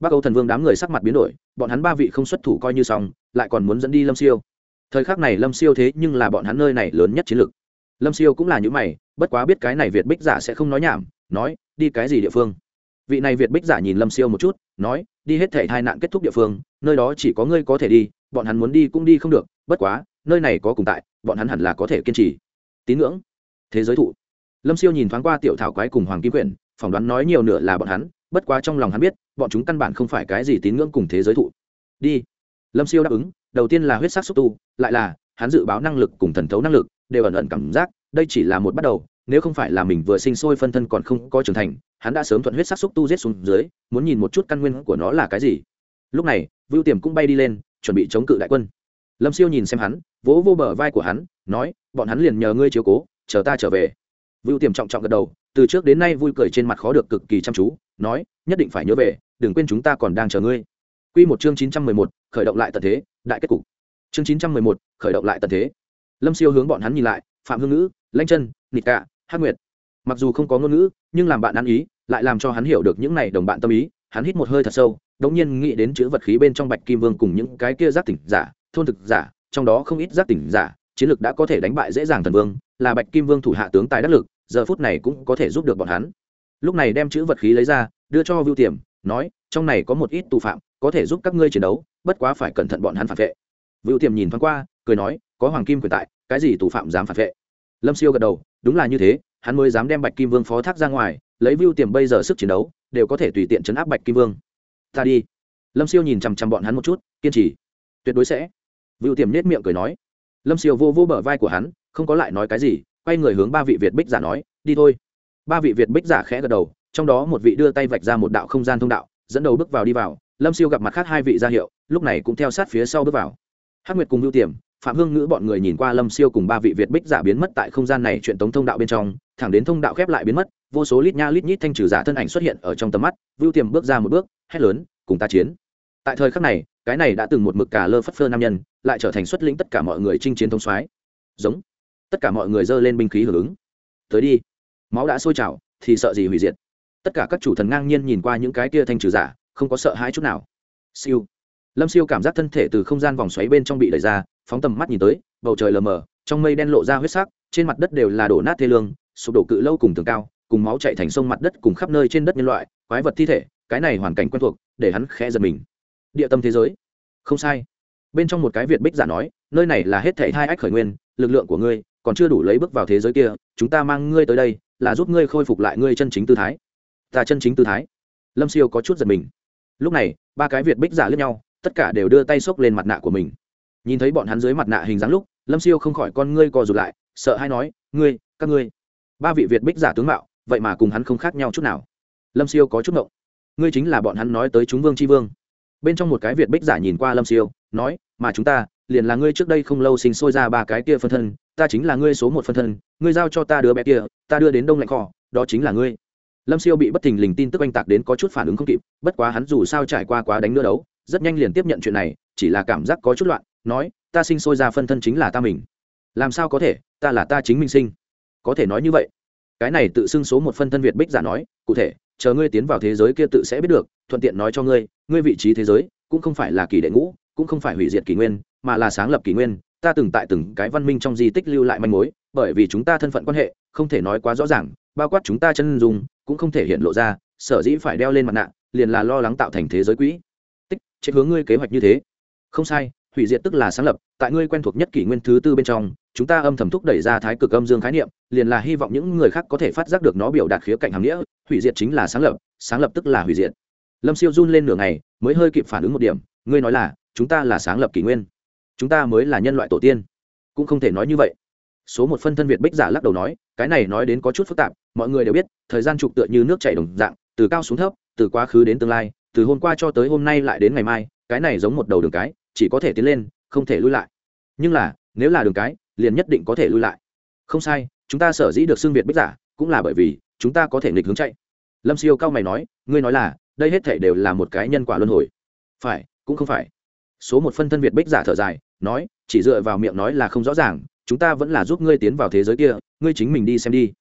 bắc âu thần vương đám người sắc mặt biến đổi, bọn hắn ba vị không xuất thủ coi như xong, lại còn muốn dẫn đi lâm siêu. Thời khắc này lâm siêu thế nhưng là bọn hắn nơi này lớn nhất chiến lược. Lâm siêu cũng là những mày, bất quá biết cái này việt bích giả sẽ không nói nhảm, nói, đi cái gì địa phương? Vị này việt bích giả nhìn lâm siêu một chút, nói, đi hết thể hai nạn kết thúc địa phương, nơi đó chỉ có ngươi có thể đi, bọn hắn muốn đi cũng đi không được, bất quá, nơi này có cùng tại, bọn hắn hẳn là có thể kiên trì. Tín ngưỡng, thế giới thụ. Lâm siêu nhìn thoáng qua tiểu thảo quái cùng hoàng kim quyển, phỏng đoán nói nhiều nửa là bọn hắn bất quá trong lòng hắn biết, bọn chúng căn bản không phải cái gì tín ngưỡng cùng thế giới thụ. Đi. Lâm siêu đáp ứng, đầu tiên là huyết sắc xúc tu, lại là, hắn dự báo năng lực cùng thần thấu năng lực, đều ẩn ẩn cảm giác, đây chỉ là một bắt đầu, nếu không phải là mình vừa sinh sôi phân thân còn không có trưởng thành, hắn đã sớm thuận huyết sắc xúc tu giết xuống dưới, muốn nhìn một chút căn nguyên của nó là cái gì. Lúc này, vưu tiềm cũng bay đi lên, chuẩn bị chống cự đại quân. Lâm siêu nhìn xem hắn, vỗ vô bờ vai của hắn, nói, bọn hắn liền nhờ ngươi chiếu cố, chờ ta trở về. Vưu tiềm trọng trọng gật đầu từ trước đến nay vui cười trên mặt khó được cực kỳ chăm chú nói nhất định phải nhớ về đừng quên chúng ta còn đang chờ ngươi Quy một chương chín trăm mười một, khởi động lại tận thế, đại kết cục. Chương chín trăm mười một, khởi động lại tận thế. Lâm Siêu hướng bọn hắn nhìn lại, Phạm Hương Ngữ, Lãnh Chân, Nịch Cả, Hắc Nguyệt. Mặc dù không có ngôn ngữ, nhưng làm bạn ăn ý, lại làm cho hắn hiểu được những này đồng bạn tâm ý, hắn hít một hơi thật sâu, đột nhiên nghĩ đến chữ vật khí bên trong Bạch Kim Vương cùng những cái kia giác tỉnh giả, thôn thực giả, trong đó không ít giác tỉnh giả, chiến lực đã có thể đánh bại dễ dàng thần vương, là Bạch Kim Vương thủ hạ tướng tài đắc lực, giờ phút này cũng có thể giúp được bọn hắn. Lúc này đem chữ vật khí lấy ra, đưa cho vưu tiềm, nói, trong này có một ít tù phạm, có thể giúp các ngươi chiến đấu, bất quá phải cẩn thận bọn hắn phản vệ. Vưu tiềm nhìn thoáng qua, cười nói, có hoàng kim quyền tại, cái gì tù phạm dám phản vệ? Lâm siêu gật đầu, đúng là như thế, hắn mới dám đem bạch kim vương phó thác ra ngoài, lấy vưu tiềm bây giờ sức chiến đấu, đều có thể tùy tiện chấn áp bạch kim vương. Ta đi. Lâm siêu nhìn chằm chằm bọn hắn một chút, kiên trì. Tuyệt đối sẽ. Vưu tiềm nết miệng cười nói. Lâm siêu vô vô bờ vai của hắn, không có lại nói cái gì quay người hướng ba vị việt bích giả nói, đi thôi. Ba vị việt bích giả khẽ gật đầu, trong đó một vị đưa tay vạch ra một đạo không gian thông đạo, dẫn đầu bước vào đi vào. Lâm siêu gặp mặt khác hai vị ra hiệu, lúc này cũng theo sát phía sau bước vào. Hắc nguyệt cùng ưu tiềm, phạm hương ngữ bọn người nhìn qua lâm siêu cùng ba vị việt bích giả biến mất tại không gian này chuyện tống thông đạo bên trong, thẳng đến thông đạo khép lại biến mất, vô số lít nha lít nhít thanh trừ giả thân ảnh xuất hiện ở trong tầm mắt vưu tiềm bước ra một bước, hét lớn, cùng ta chiến. Tại thời khắc này, cái này đã từng một mực cả lơ phất phơ nam nhân, lại trở thành xuất lĩnh tất cả mọi người chinh chiến thông soái. Giống tất cả mọi người giơ lên binh khí hưởng ứng. Tới đi. Máu đã sôi trào, thì sợ gì hủy diệt. Tất cả các chủ thần ngang nhiên nhìn qua những cái kia thanh trừ giả, không có sợ hãi chút nào. Siêu. Lâm siêu cảm giác thân thể từ không gian vòng xoáy bên trong bị đẩy ra, phóng tầm mắt nhìn tới, bầu trời lờ mờ, trong mây đen lộ ra huyết sắc, trên mặt đất đều là đổ nát thê lương, sụp đổ cự lâu cùng tường cao, cùng máu chạy thành sông mặt đất cùng khắp nơi trên đất nhân loại, quái vật thi thể, cái này hoàn cảnh quen thuộc, để hắn khẽ giật mình. Địa tâm thế giới. Không sai. Bên trong một cái việt bích giả nói, nơi này là hết thảy hai ách khởi nguyên, lực lượng của ngươi còn chưa đủ lấy bước vào thế giới kia, chúng ta mang ngươi tới đây, là giúp ngươi khôi phục lại ngươi chân chính tư thái. Ta chân chính tư thái. Lâm siêu có chút giật mình. Lúc này, ba cái việt bích giả lướt nhau, tất cả đều đưa tay xốc lên mặt nạ của mình. Nhìn thấy bọn hắn dưới mặt nạ hình dáng lúc, lâm siêu không khỏi con ngươi co rụt lại, sợ hay nói, ngươi, các ngươi. Ba vị việt bích giả tướng mạo, vậy mà cùng hắn không khác nhau chút nào. Lâm siêu có chút ngộng. Ngươi chính là bọn hắn nói tới chúng vương tri vương. Bên trong một cái việt bích giả nhìn qua lâm siêu, nói, mà chúng ta, liền là ngươi trước đây không lâu sinh sôi ra ba cái kia phân thân ta chính là ngươi số một phân thân, ngươi giao cho ta đứa bé kia, ta đưa đến đông lạnh kho, đó chính là ngươi. Lâm siêu bị bất thình lình tin tức oanh tạc đến có chút phản ứng không kịp, bất quá hắn dù sao trải qua quá đánh nữa đấu, rất nhanh liền tiếp nhận chuyện này, chỉ là cảm giác có chút loạn, nói, ta sinh sôi ra phân thân chính là ta mình. Làm sao có thể? Ta là ta chính mình sinh. Có thể nói như vậy. Cái này tự xưng số một phân thân việt bích giả nói, cụ thể, chờ ngươi tiến vào thế giới kia tự sẽ biết được, thuận tiện nói cho ngươi ngươi vị trí thế giới cũng không phải là kỳ đệ ngũ, cũng không phải hủy diệt kỷ nguyên, mà là sáng lập kỷ nguyên ta từng tại từng cái văn minh trong di tích lưu lại manh mối, bởi vì chúng ta thân phận quan hệ, không thể nói quá rõ ràng, bao quát chúng ta chân dùng cũng không thể hiện lộ ra, sở dĩ phải đeo lên mặt nạ, liền là lo lắng tạo thành thế giới quỹ. Tích chết hướng ngươi kế hoạch như thế. Không sai, hủy diệt tức là sáng lập, tại ngươi quen thuộc nhất kỷ nguyên thứ tư bên trong, chúng ta âm thầm thúc đẩy ra thái cực âm dương khái niệm, liền là hy vọng những người khác có thể phát giác được nó biểu đạt khía cạnh hàm nghĩa, hủy diệt chính là sáng lập sáng lập tức là hủy diệt. Lâm siêu run lên nửa ngày, mới hơi kịp phản ứng một điểm, ngươi nói là, chúng ta là sáng lập kỷ nguyên chúng ta mới là nhân loại tổ tiên. Cũng không thể nói như vậy. Số một phân thân việt bích giả lắc đầu nói, cái này nói đến có chút phức tạp, mọi người đều biết, thời gian trục tựa như nước chảy đồng dạng, từ cao xuống thấp, từ quá khứ đến tương lai, từ hôm qua cho tới hôm nay lại đến ngày mai, cái này giống một đầu đường cái, chỉ có thể tiến lên, không thể lui lại. Nhưng là, nếu là đường cái, liền nhất định có thể lui lại. Không sai, chúng ta sở dĩ được xưng việt bích giả, cũng là bởi vì, chúng ta có thể nghịch hướng chạy. Lâm siêu cao mày nói, ngươi nói là, đây hết thể đều là một cái nhân quả luân hồi. Phải, cũng không phải. Số một phân thân việt bích giả thở dài nói, chỉ dựa vào miệng nói là không rõ ràng, chúng ta vẫn là giúp ngươi tiến vào thế giới kia, ngươi chính mình đi xem đi.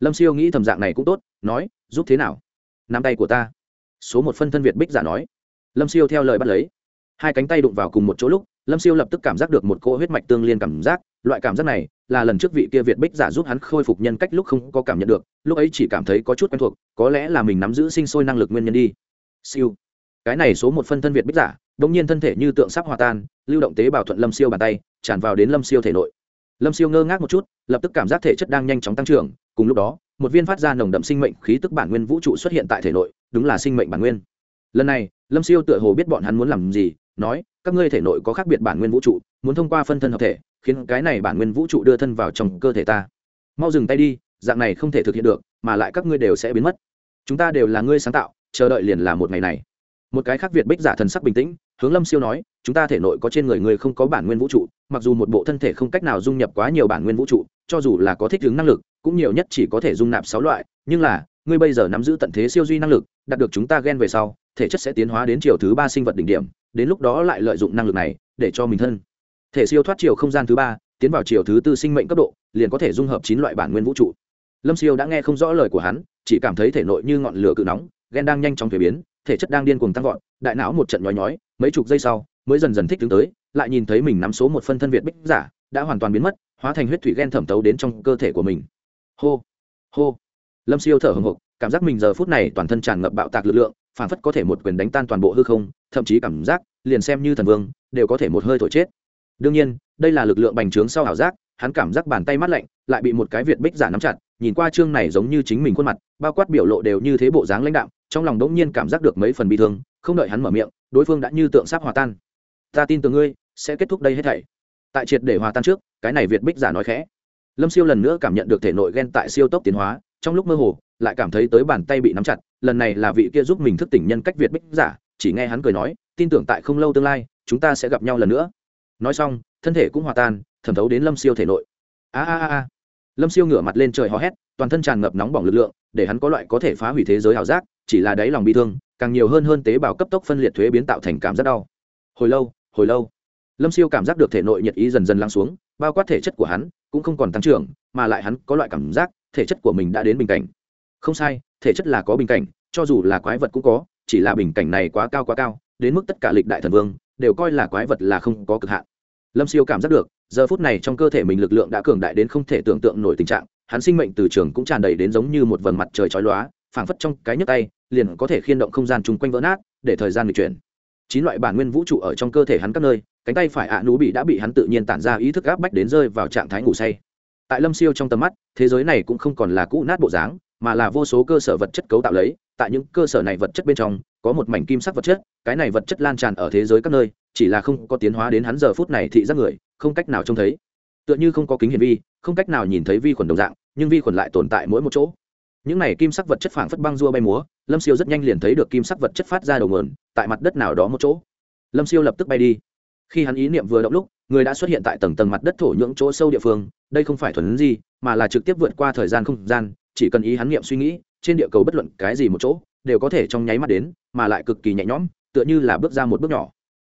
Lâm siêu nghĩ thầm dạng này cũng tốt, nói, giúp thế nào? Nắm tay của ta. Số một phân thân việt bích giả nói. Lâm siêu theo lời bắt lấy. Hai cánh tay đụng vào cùng một chỗ lúc, lâm siêu lập tức cảm giác được một cỗ huyết mạch tương liên cảm giác, loại cảm giác này là lần trước vị kia việt bích giả giúp hắn khôi phục nhân cách lúc không có cảm nhận được, lúc ấy chỉ cảm thấy có chút quen thuộc, có lẽ là mình nắm giữ sinh sôi năng lực nguyên nhân đi. Siêu. Cái này số một phân thân việt bích giả đột nhiên thân thể như tượng sắp hòa tan, lưu động tế bào thuận lâm siêu bàn tay, tràn vào đến lâm siêu thể nội. Lâm siêu ngơ ngác một chút, lập tức cảm giác thể chất đang nhanh chóng tăng trưởng, cùng lúc đó, một viên phát ra nồng đậm sinh mệnh khí tức bản nguyên vũ trụ xuất hiện tại thể nội, đúng là sinh mệnh bản nguyên. Lần này, lâm siêu tựa hồ biết bọn hắn muốn làm gì, nói, các ngươi thể nội có khác biệt bản nguyên vũ trụ, muốn thông qua phân thân hợp thể, khiến cái này bản nguyên vũ trụ đưa thân vào trong cơ thể ta. Mau dừng tay đi, dạng này không thể thực hiện được, mà lại các ngươi đều sẽ biến mất. Chúng ta đều là ngươi sáng tạo, chờ đợi liền là một ngày này. Một cái khác việt bích giả thần sắc bình tĩnh hướng lâm siêu nói, chúng ta thể nội có trên người người không có bản nguyên vũ trụ, mặc dù một bộ thân thể không cách nào dung nhập quá nhiều bản nguyên vũ trụ, cho dù là có thích ứng năng lực, cũng nhiều nhất chỉ có thể dung nạp sáu loại, nhưng là, ngươi bây giờ nắm giữ tận thế siêu duy năng lực, đạt được chúng ta ghen về sau, thể chất sẽ tiến hóa đến chiều thứ ba sinh vật đỉnh điểm, đến lúc đó lại lợi dụng năng lực này để cho mình thân. Thể siêu thoát chiều không gian thứ ba, tiến vào chiều thứ tư sinh mệnh cấp độ, liền có thể dung hợp chín loại bản nguyên vũ trụ. Lâm siêu đã nghe không rõ lời của hắn, chỉ cảm thấy thể nội như ngọn lửa cự nóng ghen đang nhanh chóng thuế biến thể chất đang điên cuồng tăng vọt, đại não một trận nhói nhói, mấy chục giây sau, mới dần dần thích đứng tới, lại nhìn thấy mình nắm số một phân thân việt bích giả, đã hoàn toàn biến mất, hóa thành huyết thủy ghen thẩm tấu đến trong cơ thể của mình. Hô hô. Lâm siêu thở hồng hộc, cảm giác mình giờ phút này toàn thân tràn ngập bạo tạc lực lượng, phản phất có thể một quyền đánh tan toàn bộ hư không, thậm chí cảm giác, liền xem như thần vương, đều có thể một hơi thổi chết. Đương nhiên, đây là lực lượng bành trướng sau ảo giác, hắn cảm giác bàn tay mát lạnh, lại bị một cái việt bích giả nắm chặt, nhìn qua chương này giống như chính mình khuôn mặt, bao quát biểu lộ đều như thế bộ dáng lãnh đạo trong lòng đống nhiên cảm giác được mấy phần bị thương, không đợi hắn mở miệng, đối phương đã như tượng sắp hòa tan. Ta tin tưởng ngươi, sẽ kết thúc đây hết thảy. Tại triệt để hòa tan trước, cái này việt bích giả nói khẽ. Lâm siêu lần nữa cảm nhận được thể nội ghen tại siêu tốc tiến hóa, trong lúc mơ hồ, lại cảm thấy tới bàn tay bị nắm chặt, lần này là vị kia giúp mình thức tỉnh nhân cách việt bích giả, chỉ nghe hắn cười nói, tin tưởng tại không lâu tương lai, chúng ta sẽ gặp nhau lần nữa. Nói xong, thân thể cũng hòa tan, thẩm thấu đến lâm siêu thể nội. A a a. Lâm siêu ngửa mặt lên trời hò hét, toàn thân tràn ngập nóng bỏng lực lượng, để hắn có loại có thể phá hủy thế giới ảo giác chỉ là đáy lòng bị thương, càng nhiều hơn hơn tế bào cấp tốc phân liệt thuế biến tạo thành cảm giác đau. Hồi lâu hồi lâu. Lâm siêu cảm giác được thể nội nhiệt ý dần dần lắng xuống, bao quát thể chất của hắn cũng không còn tăng trưởng, mà lại hắn có loại cảm giác thể chất của mình đã đến bình cảnh. Không sai, thể chất là có bình cảnh, cho dù là quái vật cũng có, chỉ là bình cảnh này quá cao quá cao, đến mức tất cả lịch đại thần vương đều coi là quái vật là không có cực hạn. Lâm siêu cảm giác được, giờ phút này trong cơ thể mình lực lượng đã cường đại đến không thể tưởng tượng nổi tình trạng, hắn sinh mệnh từ trường cũng tràn đầy đến giống như một vầng mặt trời chói lóa phảng phất trong cái nhấc tay, liền có thể khiên động không gian chung quanh vỡ nát, để thời gian lịch chuyển. Chín loại bản nguyên vũ trụ ở trong cơ thể hắn các nơi, cánh tay phải ạ nú bị đã bị hắn tự nhiên tản ra ý thức áp bách đến rơi vào trạng thái ngủ say. Tại lâm siêu trong tầm mắt, thế giới này cũng không còn là cũ nát bộ dáng, mà là vô số cơ sở vật chất cấu tạo lấy, tại những cơ sở này vật chất bên trong, có một mảnh kim sắc vật chất, cái này vật chất lan tràn ở thế giới các nơi, chỉ là không có tiến hóa đến hắn giờ phút này thị giác người, không cách nào trông thấy. Tựa như không có kính hiển vi, không cách nào nhìn thấy vi khuẩn đồng dạng, nhưng vi khuẩn lại tồn tại mỗi một chỗ những này kim sắc vật chất phảng phất băng rua bay múa, lâm siêu rất nhanh liền thấy được kim sắc vật chất phát ra đầu nguồn, tại mặt đất nào đó một chỗ. Lâm siêu lập tức bay đi. Khi hắn ý niệm vừa động lúc, người đã xuất hiện tại tầng tầng mặt đất thổ nhưỡng chỗ sâu địa phương, đây không phải thuần gì, mà là trực tiếp vượt qua thời gian không gian, chỉ cần ý hắn niệm suy nghĩ, trên địa cầu bất luận cái gì một chỗ, đều có thể trong nháy mắt đến, mà lại cực kỳ nhẹ nhõm, tựa như là bước ra một bước nhỏ.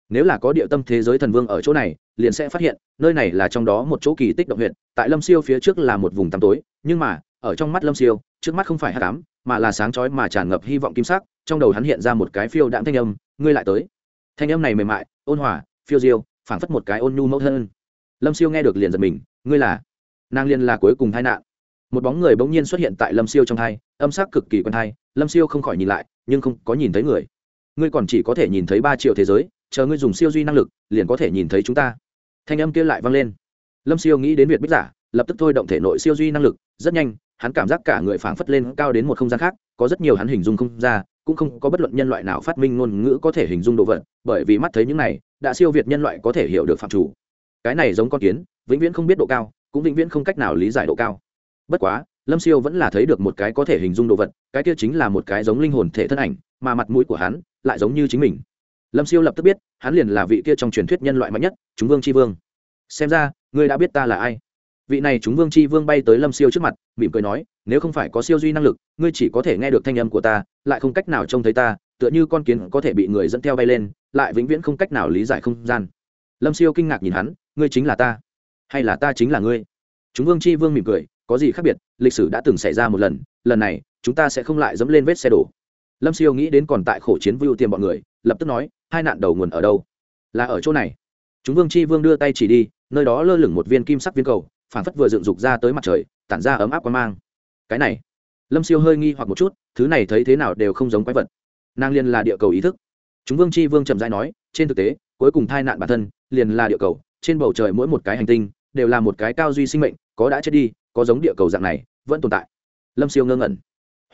Nếu là có địa tâm thế giới thần vương ở chỗ này, liền sẽ phát hiện, nơi này là trong đó một chỗ kỳ tích động huyện tại lâm siêu phía trước là một vùng tăm tối, nhưng mà ở trong mắt lâm siêu, trước mắt không phải hát cám mà là sáng chói mà tràn ngập hy vọng kim sắc, trong đầu hắn hiện ra một cái phiêu đạm thanh âm, ngươi lại tới. Thanh âm này mềm mại, ôn hòa, phiêu diêu, phảng phất một cái ôn nhu mẫu thân. Lâm siêu nghe được liền giật mình, ngươi là? Nàng liên là cuối cùng tai nạn. Một bóng người bỗng nhiên xuất hiện tại lâm siêu trong thai âm sắc cực kỳ quen thai lâm siêu không khỏi nhìn lại, nhưng không có nhìn thấy người. Ngươi còn chỉ có thể nhìn thấy ba triệu thế giới, chờ ngươi dùng siêu duy năng lực, liền có thể nhìn thấy chúng ta. Thanh âm kia lại vang lên. Lâm siêu nghĩ đến việt bích giả, lập tức thôi động thể nội siêu duy năng lực, rất nhanh hắn cảm giác cả người phảng phất lên cao đến một không gian khác, có rất nhiều hắn hình dung không ra, cũng không có bất luận nhân loại nào phát minh ngôn ngữ có thể hình dung đồ vật, bởi vì mắt thấy những này, đã siêu việt nhân loại có thể hiểu được phạm chủ. Cái này giống con kiến, vĩnh viễn không biết độ cao, cũng vĩnh viễn không cách nào lý giải độ cao. Bất quá, lâm siêu vẫn là thấy được một cái có thể hình dung đồ vật, cái kia chính là một cái giống linh hồn thể thân ảnh, mà mặt mũi của hắn lại giống như chính mình. Lâm siêu lập tức biết, hắn liền là vị kia trong truyền thuyết nhân loại mạnh nhất, chúng vương Tri vương. Xem ra, ngươi đã biết ta là ai vị này chúng vương c h i vương bay tới lâm siêu trước mặt, mỉm cười nói, nếu không phải có siêu duy năng lực, ngươi chỉ có thể nghe được thanh âm của ta, lại không cách nào trông thấy ta, tựa như con kiến có thể bị người dẫn theo bay lên, lại vĩnh viễn không cách nào lý giải không gian. Lâm siêu kinh ngạc nhìn hắn, ngươi chính là ta? Hay là ta chính là ngươi? Chúng vương c h i vương mỉm cười, có gì khác biệt, lịch sử đã từng xảy ra một lần lần này, chúng ta sẽ không lại dẫm lên vết xe đổ. Lâm siêu nghĩ đến còn tại khổ chiến vưu tiềm bọn người, lập tức nói, hai nạn đầu nguồn ở đâu? Là ở chỗ này. Chúng vương chi vương đưa tay chỉ đi, nơi đó lơ lửng một viên kim sắc viên cầu phản phất vừa dựng dục ra tới mặt trời, tản ra ấm áp quan mang. Cái này, lâm siêu hơi nghi hoặc một chút, thứ này thấy thế nào đều không giống quái vật. Nàng liền là địa cầu ý thức. Chúng vương chi vương trầm dai nói, trên thực tế, cuối cùng tai nạn bản thân, liền là địa cầu. Trên bầu trời mỗi một cái hành tinh, đều là một cái cao duy sinh mệnh, có đã chết đi, có giống địa cầu dạng này, vẫn tồn tại. Lâm siêu ngơ ngẩn.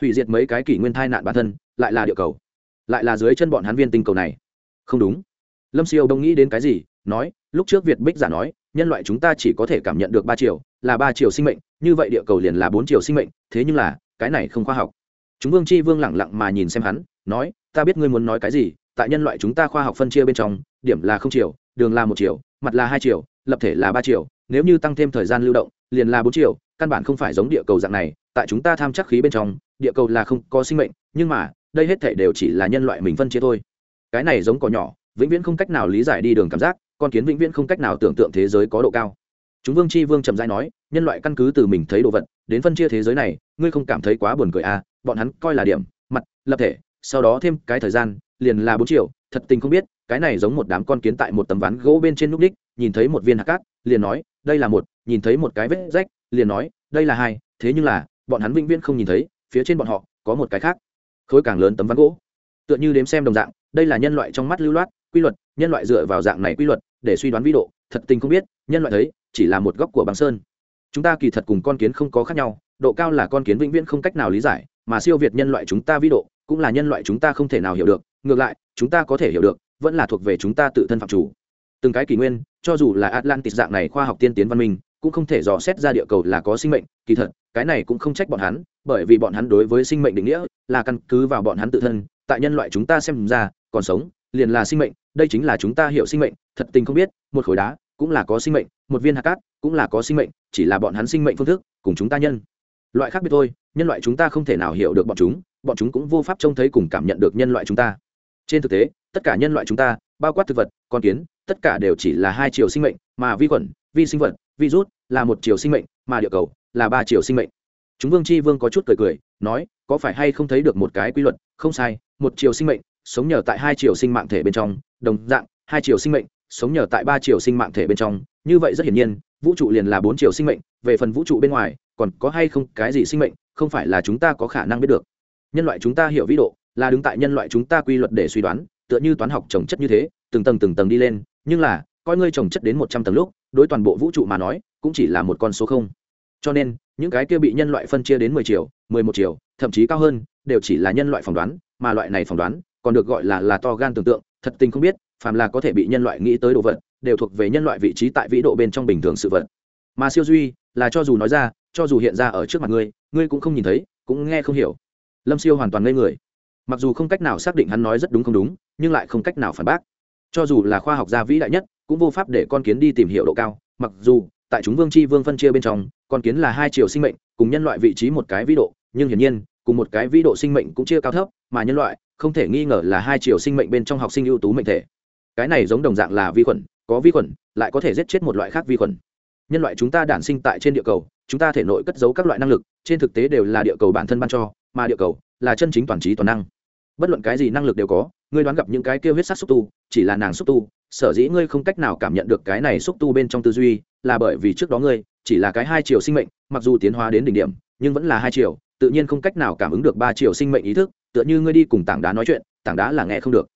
Hủy diệt mấy cái kỷ nguyên tai nạn bản thân, lại là địa cầu. Lại là dưới chân bọn hắn viên tinh cầu này. Không đúng. Lâm siêu đông nghĩ đến cái gì, nói, lúc trước việt bích giả nói nhân loại chúng ta chỉ có thể cảm nhận được ba triệu là ba triệu sinh mệnh, như vậy địa cầu liền là bốn triệu sinh mệnh, thế nhưng là, cái này không khoa học. Chúng vương c h i vương lẳng lặng mà nhìn xem hắn, nói, ta biết ngươi muốn nói cái gì, tại nhân loại chúng ta khoa học phân chia bên trong, điểm là không triệu đường là một triệu mặt là hai triệu lập thể là ba triệu nếu như tăng thêm thời gian lưu động, liền là bốn triệu căn bản không phải giống địa cầu dạng này, tại chúng ta tham chắc khí bên trong, địa cầu là không có sinh mệnh, nhưng mà, đây hết thể đều chỉ là nhân loại mình phân chia thôi. Cái này giống cỏ nhỏ, vĩnh viễn không cách nào lý giải đi đường cảm giác con kiến vĩnh viễn không cách nào tưởng tượng thế giới có độ cao. Chúng vương c h i vương trầm dai nói, nhân loại căn cứ từ mình thấy đồ vật, đến phân chia thế giới này, ngươi không cảm thấy quá buồn cười à bọn hắn coi là điểm, mặt, lập thể, sau đó thêm cái thời gian, liền là bốn triệu, thật tình không biết, cái này giống một đám con kiến tại một tấm ván gỗ bên trên núp đích, nhìn thấy một viên hạt cát, liền nói, đây là một, nhìn thấy một cái vết rách, liền nói, đây là hai, thế nhưng là, bọn hắn vĩnh viễn không nhìn thấy, phía trên bọn họ, có một cái khác, khối càng lớn tấm ván gỗ. Tựa như đếm xem đồng dạng, đây là nhân loại trong mắt lưu loát quy luật, nhân loại dựa vào dạng này quy luật để suy đoán vĩ độ, thật tình không biết, nhân loại thấy, chỉ là một góc của bằng sơn. Chúng ta kỳ thật cùng con kiến không có khác nhau, độ cao là con kiến vĩnh viễn không cách nào lý giải, mà siêu việt nhân loại chúng ta vĩ độ, cũng là nhân loại chúng ta không thể nào hiểu được, ngược lại, chúng ta có thể hiểu được, vẫn là thuộc về chúng ta tự thân phạm chủ. Từng cái kỷ nguyên, cho dù là atlantis dạng này khoa học tiên tiến văn minh, cũng không thể dò xét ra địa cầu là có sinh mệnh, kỳ thật, cái này cũng không trách bọn hắn, bởi vì bọn hắn đối với sinh mệnh định nghĩa là căn cứ vào bọn hắn tự thân, tại nhân loại chúng ta xem ra, còn sống, liền là sinh mệnh đây chính là chúng ta hiểu sinh mệnh, thật tình không biết, một khối đá cũng là có sinh mệnh, một viên hạt cát cũng là có sinh mệnh, chỉ là bọn hắn sinh mệnh phương thức, cùng chúng ta nhân. Loại khác biệt thôi, nhân loại chúng ta không thể nào hiểu được bọn chúng bọn chúng cũng vô pháp trông thấy cùng cảm nhận được nhân loại chúng ta. Trên thực tế, tất cả nhân loại chúng ta, bao quát thực vật, con kiến, tất cả đều chỉ là hai chiều sinh mệnh, mà vi khuẩn, vi sinh vật virus là một chiều sinh mệnh, mà địa cầu là ba chiều sinh mệnh. Chúng vương c h i vương có chút cười cười, nói, có phải hay không thấy được một cái quy luật, không sai, một chiều sinh mệnh sống nhờ tại hai chiều sinh mạng thể bên trong, đồng dạng, hai chiều sinh mệnh, sống nhờ tại ba chiều sinh mạng thể bên trong. Như vậy rất hiển nhiên, vũ trụ liền là bốn chiều sinh mệnh, về phần vũ trụ bên ngoài, còn có hay không cái gì sinh mệnh, không phải là chúng ta có khả năng biết được. Nhân loại chúng ta hiểu vĩ độ, là đứng tại nhân loại chúng ta quy luật để suy đoán, tựa như toán học trồng chất như thế, từng tầng từng tầng đi lên, nhưng là, coi ngươi trồng chất đến một trăm tầng lúc, đối toàn bộ vũ trụ mà nói, cũng chỉ là một con số không. Cho nên, những cái kia bị nhân loại phân chia đến mười triệu mười một triệu thậm chí cao hơn, đều chỉ là nhân loại phỏng đoán, mà loại này phỏng đoán còn được gọi là là to gan tưởng tượng, thật tình không biết, phàm là có thể bị nhân loại nghĩ tới đồ vật, đều thuộc về nhân loại vị trí tại vĩ độ bên trong bình thường sự vật. Mà siêu duy là cho dù nói ra, cho dù hiện ra ở trước mặt ngươi ngươi cũng không nhìn thấy, cũng nghe không hiểu. Lâm siêu hoàn toàn ngây người. Mặc dù không cách nào xác định hắn nói rất đúng không đúng, nhưng lại không cách nào phản bác. Cho dù là khoa học gia vĩ đại nhất, cũng vô pháp để con kiến đi tìm hiểu độ cao, mặc dù tại chúng vương c h i vương phân chia bên trong, con kiến là hai chiều sinh mệnh, cùng nhân loại vị trí một cái vĩ độ, nhưng hiển nhiên, cùng một cái vĩ độ sinh mệnh cũng chia cao thấp, mà nhân loại không thể nghi ngờ là hai chiều sinh mệnh bên trong học sinh ưu tú mệnh thể. Cái này giống đồng dạng là vi khuẩn, có vi khuẩn, lại có thể giết chết một loại khác vi khuẩn. Nhân loại chúng ta đản sinh tại trên địa cầu, chúng ta thể nội cất giấu các loại năng lực, trên thực tế đều là địa cầu bản thân ban cho, mà địa cầu là chân chính toàn trí toàn năng. Bất luận cái gì năng lực đều có, ngươi đoán gặp những cái kêu huyết sắc xúc tu, chỉ là nàng xúc tu, sở dĩ ngươi không cách nào cảm nhận được cái này xúc tu bên trong tư duy, là bởi vì trước đó ngươi chỉ là cái hai chiều sinh mệnh, mặc dù tiến hóa đến đỉnh điểm, nhưng vẫn là hai chiều tự nhiên không cách nào cảm ứng được ba chiều sinh mệnh ý thức tựa như ngươi đi cùng tảng đá nói chuyện, tảng đá là nghe không được.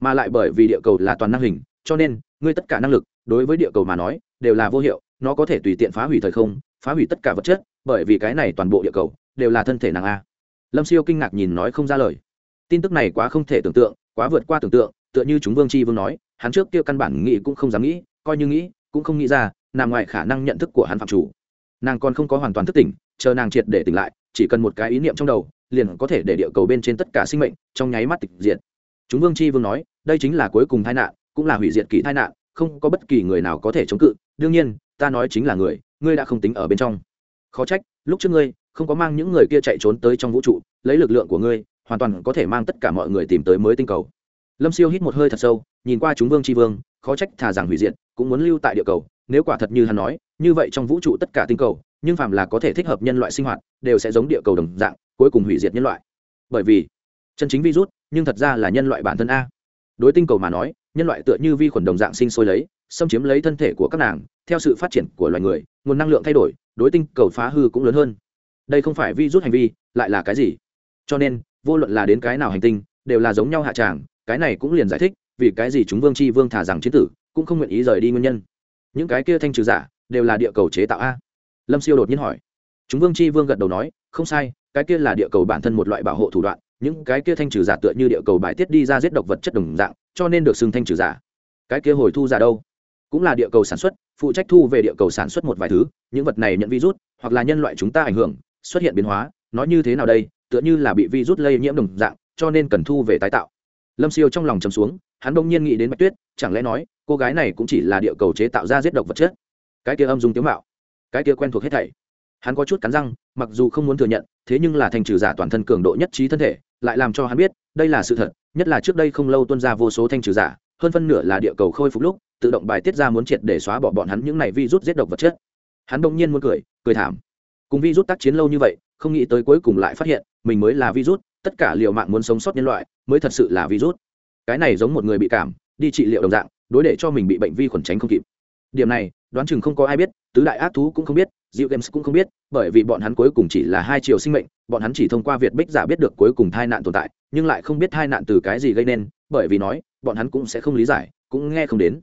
Mà lại bởi vì địa cầu là toàn năng hình, cho nên, ngươi tất cả năng lực, đối với địa cầu mà nói, đều là vô hiệu, nó có thể tùy tiện phá hủy thời không, phá hủy tất cả vật chất, bởi vì cái này toàn bộ địa cầu, đều là thân thể nàng a. Lâm siêu kinh ngạc nhìn nói không ra lời. Tin tức này quá không thể tưởng tượng, quá vượt qua tưởng tượng, tựa như chúng vương tri vương nói, hắn trước kia căn bản nghĩ cũng không dám nghĩ, coi như nghĩ, cũng không nghĩ ra, nằm ngoài khả năng nhận thức của hắn phạm chủ. Nàng còn không có hoàn toàn thức tỉnh, chờ nàng triệt để tỉnh lại, chỉ cần một cái ý niệm trong đầu liền có thể để địa cầu bên trên tất cả sinh mệnh trong nháy mắt tịch diệt. Chúng vương Chi vương nói, đây chính là cuối cùng tai nạn, cũng là hủy diệt kỳ tai nạn, không có bất kỳ người nào có thể chống cự. Đương nhiên, ta nói chính là người, ngươi đã không tính ở bên trong. Khó trách, lúc trước ngươi, không có mang những người kia chạy trốn tới trong vũ trụ, lấy lực lượng của ngươi, hoàn toàn có thể mang tất cả mọi người tìm tới mới tinh cầu. Lâm siêu hít một hơi thật sâu, nhìn qua chúng vương tri vương, khó trách thà rằng hủy diệt, cũng muốn lưu tại địa cầu, nếu quả thật như hắn nói, như vậy trong vũ trụ tất cả tinh cầu, nhưng phàm là có thể thích hợp nhân loại sinh hoạt, đều sẽ giống địa cầu đồng dạng cuối cùng hủy diệt nhân loại. Bởi vì, chân chính virus, nhưng thật ra là nhân loại bản thân a. Đối tinh cầu mà nói, nhân loại tựa như vi khuẩn đồng dạng sinh sôi lấy, xâm chiếm lấy thân thể của các nàng, theo sự phát triển của loài người, nguồn năng lượng thay đổi, đối tinh cầu phá hư cũng lớn hơn. Đây không phải virus hành vi, lại là cái gì? Cho nên, vô luận là đến cái nào hành tinh, đều là giống nhau hạ tràng, cái này cũng liền giải thích vì cái gì chúng vương c h i vương thả rằng chiến tử, cũng không nguyện ý rời đi nguyên nhân. Những cái kia thanh trừ giả, đều là địa cầu chế tạo a. Lâm siêu đột nhiên hỏi. Chúng vương c h i vương gật đầu nói, không sai cái kia là địa cầu bản thân một loại bảo hộ thủ đoạn, những cái kia thanh trừ giả tựa như địa cầu bài tiết đi ra giết độc vật chất đồng dạng, cho nên được xưng thanh trừ giả. Cái kia hồi thu giả đâu? Cũng là địa cầu sản xuất, phụ trách thu về địa cầu sản xuất một vài thứ, những vật này nhận virus, hoặc là nhân loại chúng ta ảnh hưởng, xuất hiện biến hóa nói như thế nào đây? Tựa như là bị virus lây nhiễm đồng dạng, cho nên cần thu về tái tạo. Lâm siêu trong lòng chầm xuống, hắn đông nhiên nghĩ đến bạch tuyết, chẳng lẽ nói, cô gái này cũng chỉ là địa cầu chế tạo ra giết độc vật chất? Cái kia âm dung tiếu mạo, cái kia quen thuộc hết thảy hắn có chút cắn răng, mặc dù không muốn thừa nhận, thế nhưng là thanh trừ giả toàn thân cường độ nhất trí thân thể, lại làm cho hắn biết, đây là sự thật, nhất là trước đây không lâu tuân ra vô số thanh trừ giả, hơn phân nửa là địa cầu khôi phục lúc, tự động bài tiết ra muốn triệt để xóa bỏ bọn hắn những này vi rút giết độc vật chất. Hắn đông nhiên muốn cười cười thảm. Cùng vi rút tác chiến lâu như vậy, không nghĩ tới cuối cùng lại phát hiện, mình mới là virus, tất cả liệu mạng muốn sống sót nhân loại, mới thật sự là virus. Cái này giống một người bị cảm, đi trị liệu đồng dạng, đối để cho mình bị bệnh vi khuẩn tránh không kịp. Điểm này, đoán chừng không có ai biết, tứ đại ác thú cũng không biết diệu games cũng không biết, bởi vì bọn hắn cuối cùng chỉ là hai chiều sinh mệnh, bọn hắn chỉ thông qua việt bích giả biết được cuối cùng tai nạn tồn tại, nhưng lại không biết tai nạn từ cái gì gây nên, bởi vì nói, bọn hắn cũng sẽ không lý giải, cũng nghe không đến.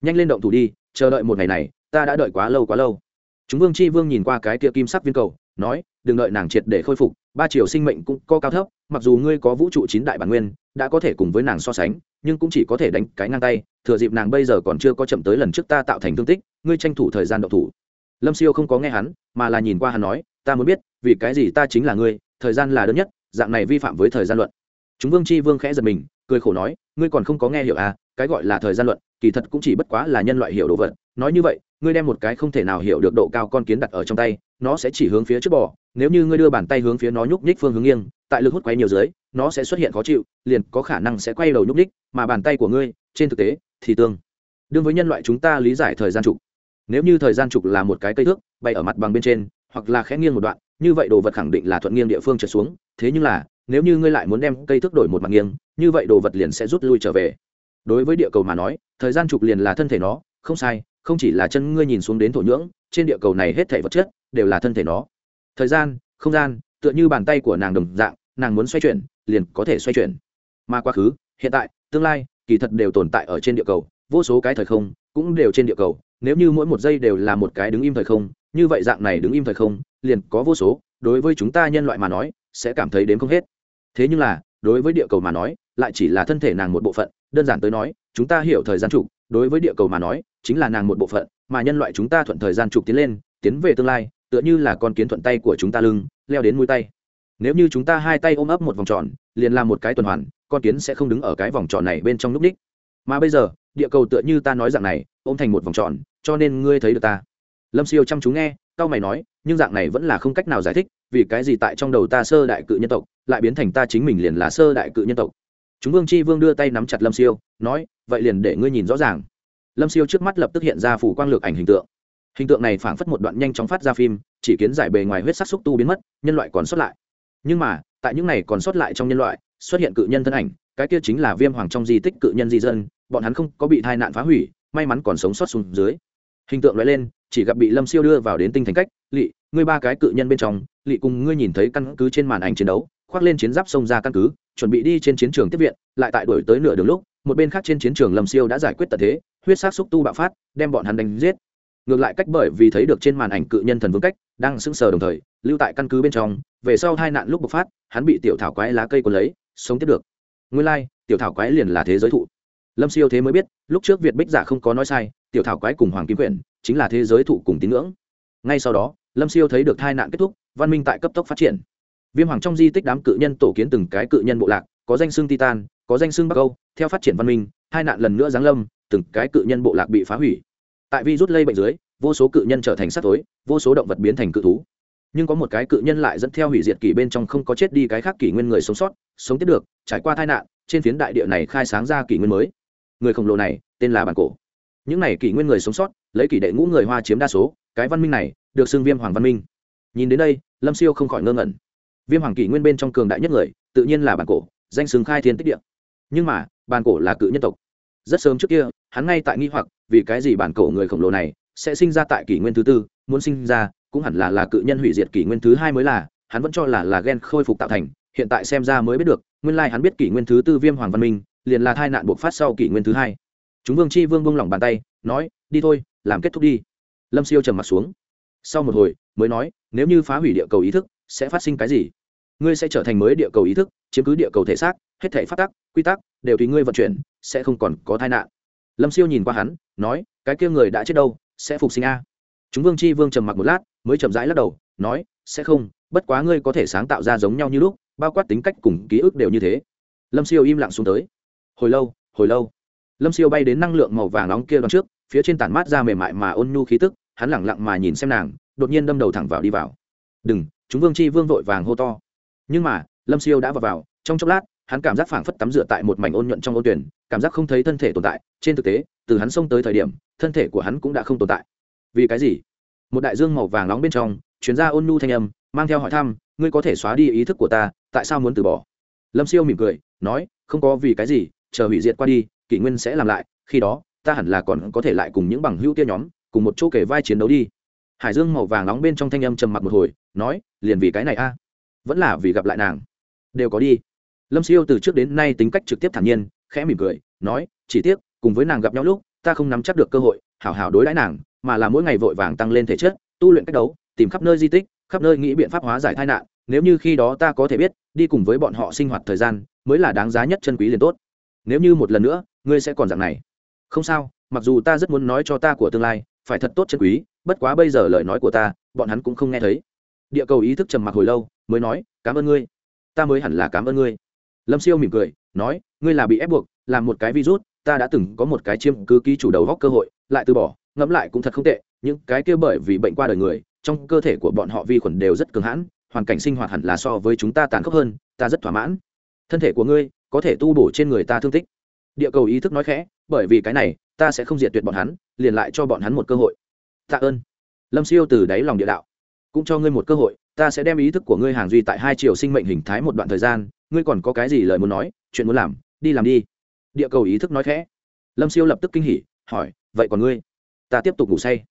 Nhanh lên động thủ đi, chờ đợi một ngày này, ta đã đợi quá lâu quá lâu. Chúng vương chi vương nhìn qua cái kia kim sắc viên cầu, nói, đừng đợi nàng triệt để khôi phục, ba chiều sinh mệnh cũng có cao thấp, mặc dù ngươi có vũ trụ chín đại bản nguyên, đã có thể cùng với nàng so sánh, nhưng cũng chỉ có thể đánh cái ngang tay, thừa dịp nàng bây giờ còn chưa có chậm tới lần trước ta tạo thành thương tích, ngươi tranh thủ thời gian động thủ lâm siêu không có nghe hắn, mà là nhìn qua hắn nói, ta muốn biết, vì cái gì ta chính là ngươi, thời gian là đơn nhất, dạng này vi phạm với thời gian luận. Chúng vương chi vương khẽ giật mình, cười khổ nói, ngươi còn không có nghe hiểu à cái gọi là thời gian luận, kỳ thật cũng chỉ bất quá là nhân loại hiểu đồ vật. Nói như vậy, ngươi đem một cái không thể nào hiểu được độ cao con kiến đặt ở trong tay, nó sẽ chỉ hướng phía trước bò, nếu như ngươi đưa bàn tay hướng phía nó nhúc nhích phương hướng nghiêng, tại lực hút quay nhiều dưới, nó sẽ xuất hiện khó chịu, liền có khả năng sẽ quay đầu nhúc nhích, mà bàn tay của ngươi, trên thực tế, thì tương đương với nhân loại chúng ta lý giải thời gian trục nếu như thời gian trục là một cái cây thước, bay ở mặt bằng bên trên, hoặc là khẽ nghiêng một đoạn, như vậy đồ vật khẳng định là thuận nghiêng địa phương trượt xuống. Thế nhưng là, nếu như ngươi lại muốn đem cây thước đổi một mặt nghiêng, như vậy đồ vật liền sẽ rút lui trở về. Đối với địa cầu mà nói, thời gian trục liền là thân thể nó, không sai, không chỉ là chân ngươi nhìn xuống đến thổ nhưỡng, trên địa cầu này hết thể vật chất đều là thân thể nó. Thời gian, không gian, tựa như bàn tay của nàng đồng dạng, nàng muốn xoay chuyển, liền có thể xoay chuyển. Mà quá khứ, hiện tại, tương lai, kỳ thật đều tồn tại ở trên địa cầu, vô số cái thời không cũng đều trên địa cầu nếu như mỗi một giây đều là một cái đứng im thời không, như vậy dạng này đứng im thời không, liền có vô số, đối với chúng ta nhân loại mà nói, sẽ cảm thấy đến không hết. Thế nhưng là, đối với địa cầu mà nói, lại chỉ là thân thể nàng một bộ phận, đơn giản tới nói, chúng ta hiểu thời gian trục, đối với địa cầu mà nói, chính là nàng một bộ phận, mà nhân loại chúng ta thuận thời gian trục tiến lên, tiến về tương lai, tựa như là con kiến thuận tay của chúng ta lưng, leo đến mũi tay. Nếu như chúng ta hai tay ôm ấp một vòng tròn, liền làm một cái tuần hoàn, con kiến sẽ không đứng ở cái vòng tròn này bên trong lúc đích mà bây giờ, địa cầu tựa như ta nói dạng này, ôm thành một vòng tròn, cho nên ngươi thấy được ta. Lâm siêu chăm chú nghe cao mày nói, nhưng dạng này vẫn là không cách nào giải thích, vì cái gì tại trong đầu ta sơ đại cự nhân tộc, lại biến thành ta chính mình liền là sơ đại cự nhân tộc. Chúng vương chi vương đưa tay nắm chặt lâm siêu, nói, vậy liền để ngươi nhìn rõ ràng. Lâm siêu trước mắt lập tức hiện ra phủ quang lược ảnh hình tượng. Hình tượng này phảng phất một đoạn nhanh chóng phát ra phim, chỉ kiến giải bề ngoài huyết sắc xúc tu biến mất, nhân loại còn sót lại. Nhưng mà, tại những này còn sót lại trong nhân loại, xuất hiện cự nhân thân ảnh cái kia chính là viêm hoàng trong di tích cự nhân di dân, bọn hắn không có bị tai nạn phá hủy, may mắn còn sống sót xuống dưới. Hình tượng loại lên, chỉ gặp bị lâm siêu đưa vào đến tinh thành cách lỵ ngươi ba cái cự nhân bên trong lỵ cùng ngươi nhìn thấy căn cứ trên màn ảnh chiến đấu, khoác lên chiến giáp xông ra căn cứ, chuẩn bị đi trên chiến trường tiếp viện, lại tại đổi tới nửa đường lúc, một bên khác trên chiến trường lâm siêu đã giải quyết tật thế, huyết sát xúc tu bạo phát, đem bọn hắn đánh giết. Ngược lại cách bởi vì thấy được trên màn ảnh cự nhân thần vương cách, đang sững sờ đồng thời, lưu tại căn cứ bên trong, về sau hai nạn lúc bộc phát, hắn bị tiểu thảo quái lá cây còn lấy, sống tiếp được nguyên lai、like, tiểu thảo quái liền là thế giới thụ. Lâm siêu thế mới biết lúc trước việt bích giả không có nói sai tiểu thảo quái cùng hoàng kim quyển chính là thế giới thụ cùng tín ngưỡng. Ngay sau đó lâm siêu thấy được hai nạn kết thúc văn minh tại cấp tốc phát triển. Viêm hoàng trong di tích đám cự nhân tổ kiến từng cái cự nhân bộ lạc có danh xương titan có danh xương bắc âu. Theo phát triển văn minh hai nạn lần nữa giáng lâm từng cái cự nhân bộ lạc bị phá hủy. Tại vi rút lây bệnh dưới vô số cự nhân trở thành sát tối vô số động vật biến thành cự thú nhưng có một cái cự nhân lại dẫn theo hủy diệt kỷ bên trong không có chết đi cái khác kỷ nguyên người sống sót, sống tiếp được, trải qua tai nạn, trên phiến đại địa này khai sáng ra kỷ nguyên mới. Người khổng lồ này, tên là bản cổ. Những này kỷ nguyên người sống sót, lấy kỷ đệ ngũ người hoa chiếm đa số, cái văn minh này được xưng viêm hoàng văn minh. Nhìn đến đây, lâm siêu không khỏi ngơ ngẩn. Viêm hoàng kỷ nguyên bên trong cường đại nhất người, tự nhiên là bản cổ, danh xứng khai thiên tích địa. Nhưng mà, bản cổ là cự nhân tộc. Rất sớm trước kia, hắn ngay tại nghi hoặc vì cái gì bản cổ người khổng lồ này sẽ sinh ra tại kỷ nguyên thứ tư muốn sinh ra, cũng hẳn là là cự nhân hủy diệt kỷ nguyên thứ hai mới là, hắn vẫn cho là là gen khôi phục tạo thành, hiện tại xem ra mới biết được, nguyên lai hắn biết kỷ nguyên thứ tư viêm hoàng văn minh, liền là tai nạn buộc phát sau kỷ nguyên thứ hai. Chúng vương chi vương buông lỏng bàn tay, nói, đi thôi, làm kết thúc đi. Lâm siêu trầm mặt xuống. Sau một hồi, mới nói, nếu như phá hủy địa cầu ý thức, sẽ phát sinh cái gì? Ngươi sẽ trở thành mới địa cầu ý thức, chiếm cứ địa cầu thể xác, hết thể phát tắc, quy tắc, đều tùy ngươi vận chuyển, sẽ không còn có tai nạn. Lâm siêu nhìn qua hắn, nói, cái kia người đã chết đâu, sẽ phục sinh a? Chúng vương chi vương trầm mặc một lát, mới chậm rãi lắc đầu, nói, sẽ không, bất quá ngươi có thể sáng tạo ra giống nhau như lúc, bao quát tính cách cùng ký ức đều như thế. Lâm siêu im lặng xuống tới. Hồi lâu hồi lâu. Lâm siêu bay đến năng lượng màu vàng nóng kia đón trước, phía trên tản mát ra mềm mại mà ôn nhu khí tức, hắn lẳng lặng mà nhìn xem nàng, đột nhiên đâm đầu thẳng vào đi vào. Đừng, chúng vương chi vương vội vàng hô to. Nhưng mà, lâm siêu đã vào vào, trong chốc lát, hắn cảm giác phảng phất tắm rửa tại một mảnh ôn nhuận trong ôn tuyển, cảm giác không thấy thân thể tồn tại. Trên thực tế, từ hắn xông tới thời điểm, thân thể của hắn cũng đã không tồn tại vì cái gì? Một đại dương màu vàng nóng bên trong chuyến ra ôn nhu thanh âm, mang theo hỏi thăm, ngươi có thể xóa đi ý thức của ta, tại sao muốn từ bỏ? Lâm siêu mỉm cười, nói, không có vì cái gì, chờ hủy diệt qua đi, kỷ nguyên sẽ làm lại, khi đó, ta hẳn là còn có thể lại cùng những bằng hữu kia nhóm, cùng một chỗ kể vai chiến đấu đi. Hải dương màu vàng nóng bên trong thanh âm trầm mặc một hồi, nói, liền vì cái này a, vẫn là vì gặp lại nàng, đều có đi. Lâm siêu từ trước đến nay tính cách trực tiếp thản nhiên, khẽ mỉm cười, nói, chỉ tiếc, cùng với nàng gặp nhau lúc, ta không nắm chắc được cơ hội, hảo hảo đối đãi nàng mà là mỗi ngày vội vàng tăng lên thể chất, tu luyện cách đấu, tìm khắp nơi di tích, khắp nơi nghĩ biện pháp hóa giải tai nạn, nếu như khi đó ta có thể biết, đi cùng với bọn họ sinh hoạt thời gian, mới là đáng giá nhất chân quý liền tốt. Nếu như một lần nữa, ngươi sẽ còn dạng này. Không sao, mặc dù ta rất muốn nói cho ta của tương lai, phải thật tốt chân quý, bất quá bây giờ lời nói của ta, bọn hắn cũng không nghe thấy. Địa cầu ý thức trầm mặc hồi lâu, mới nói, cảm ơn ngươi. Ta mới hẳn là cảm ơn ngươi. Lâm siêu mỉm cười, nói, ngươi là bị ép buộc, làm một cái virus, ta đã từng có một cái chiêm cứ ký chủ đầu góc cơ hội, lại từ bỏ ngẫm lại cũng thật không tệ, những cái kia bởi vì bệnh qua đời người, trong cơ thể của bọn họ vi khuẩn đều rất cường hãn, hoàn cảnh sinh hoạt hẳn là so với chúng ta tàn khốc hơn, ta rất thỏa mãn. Thân thể của ngươi có thể tu bổ trên người ta thương tích. Địa cầu ý thức nói khẽ, bởi vì cái này, ta sẽ không diệt tuyệt bọn hắn, liền lại cho bọn hắn một cơ hội. Tạ ơn. Lâm siêu từ đáy lòng địa đạo. Cũng cho ngươi một cơ hội, ta sẽ đem ý thức của ngươi hàng duy tại hai triệu sinh mệnh hình thái một đoạn thời gian, ngươi còn có cái gì lời muốn nói, chuyện muốn làm, đi làm đi. Địa cầu ý thức nói khẽ. Lâm siêu lập tức kinh hỉ, hỏi, vậy còn ngươi? Ta tiếp tục ngủ say.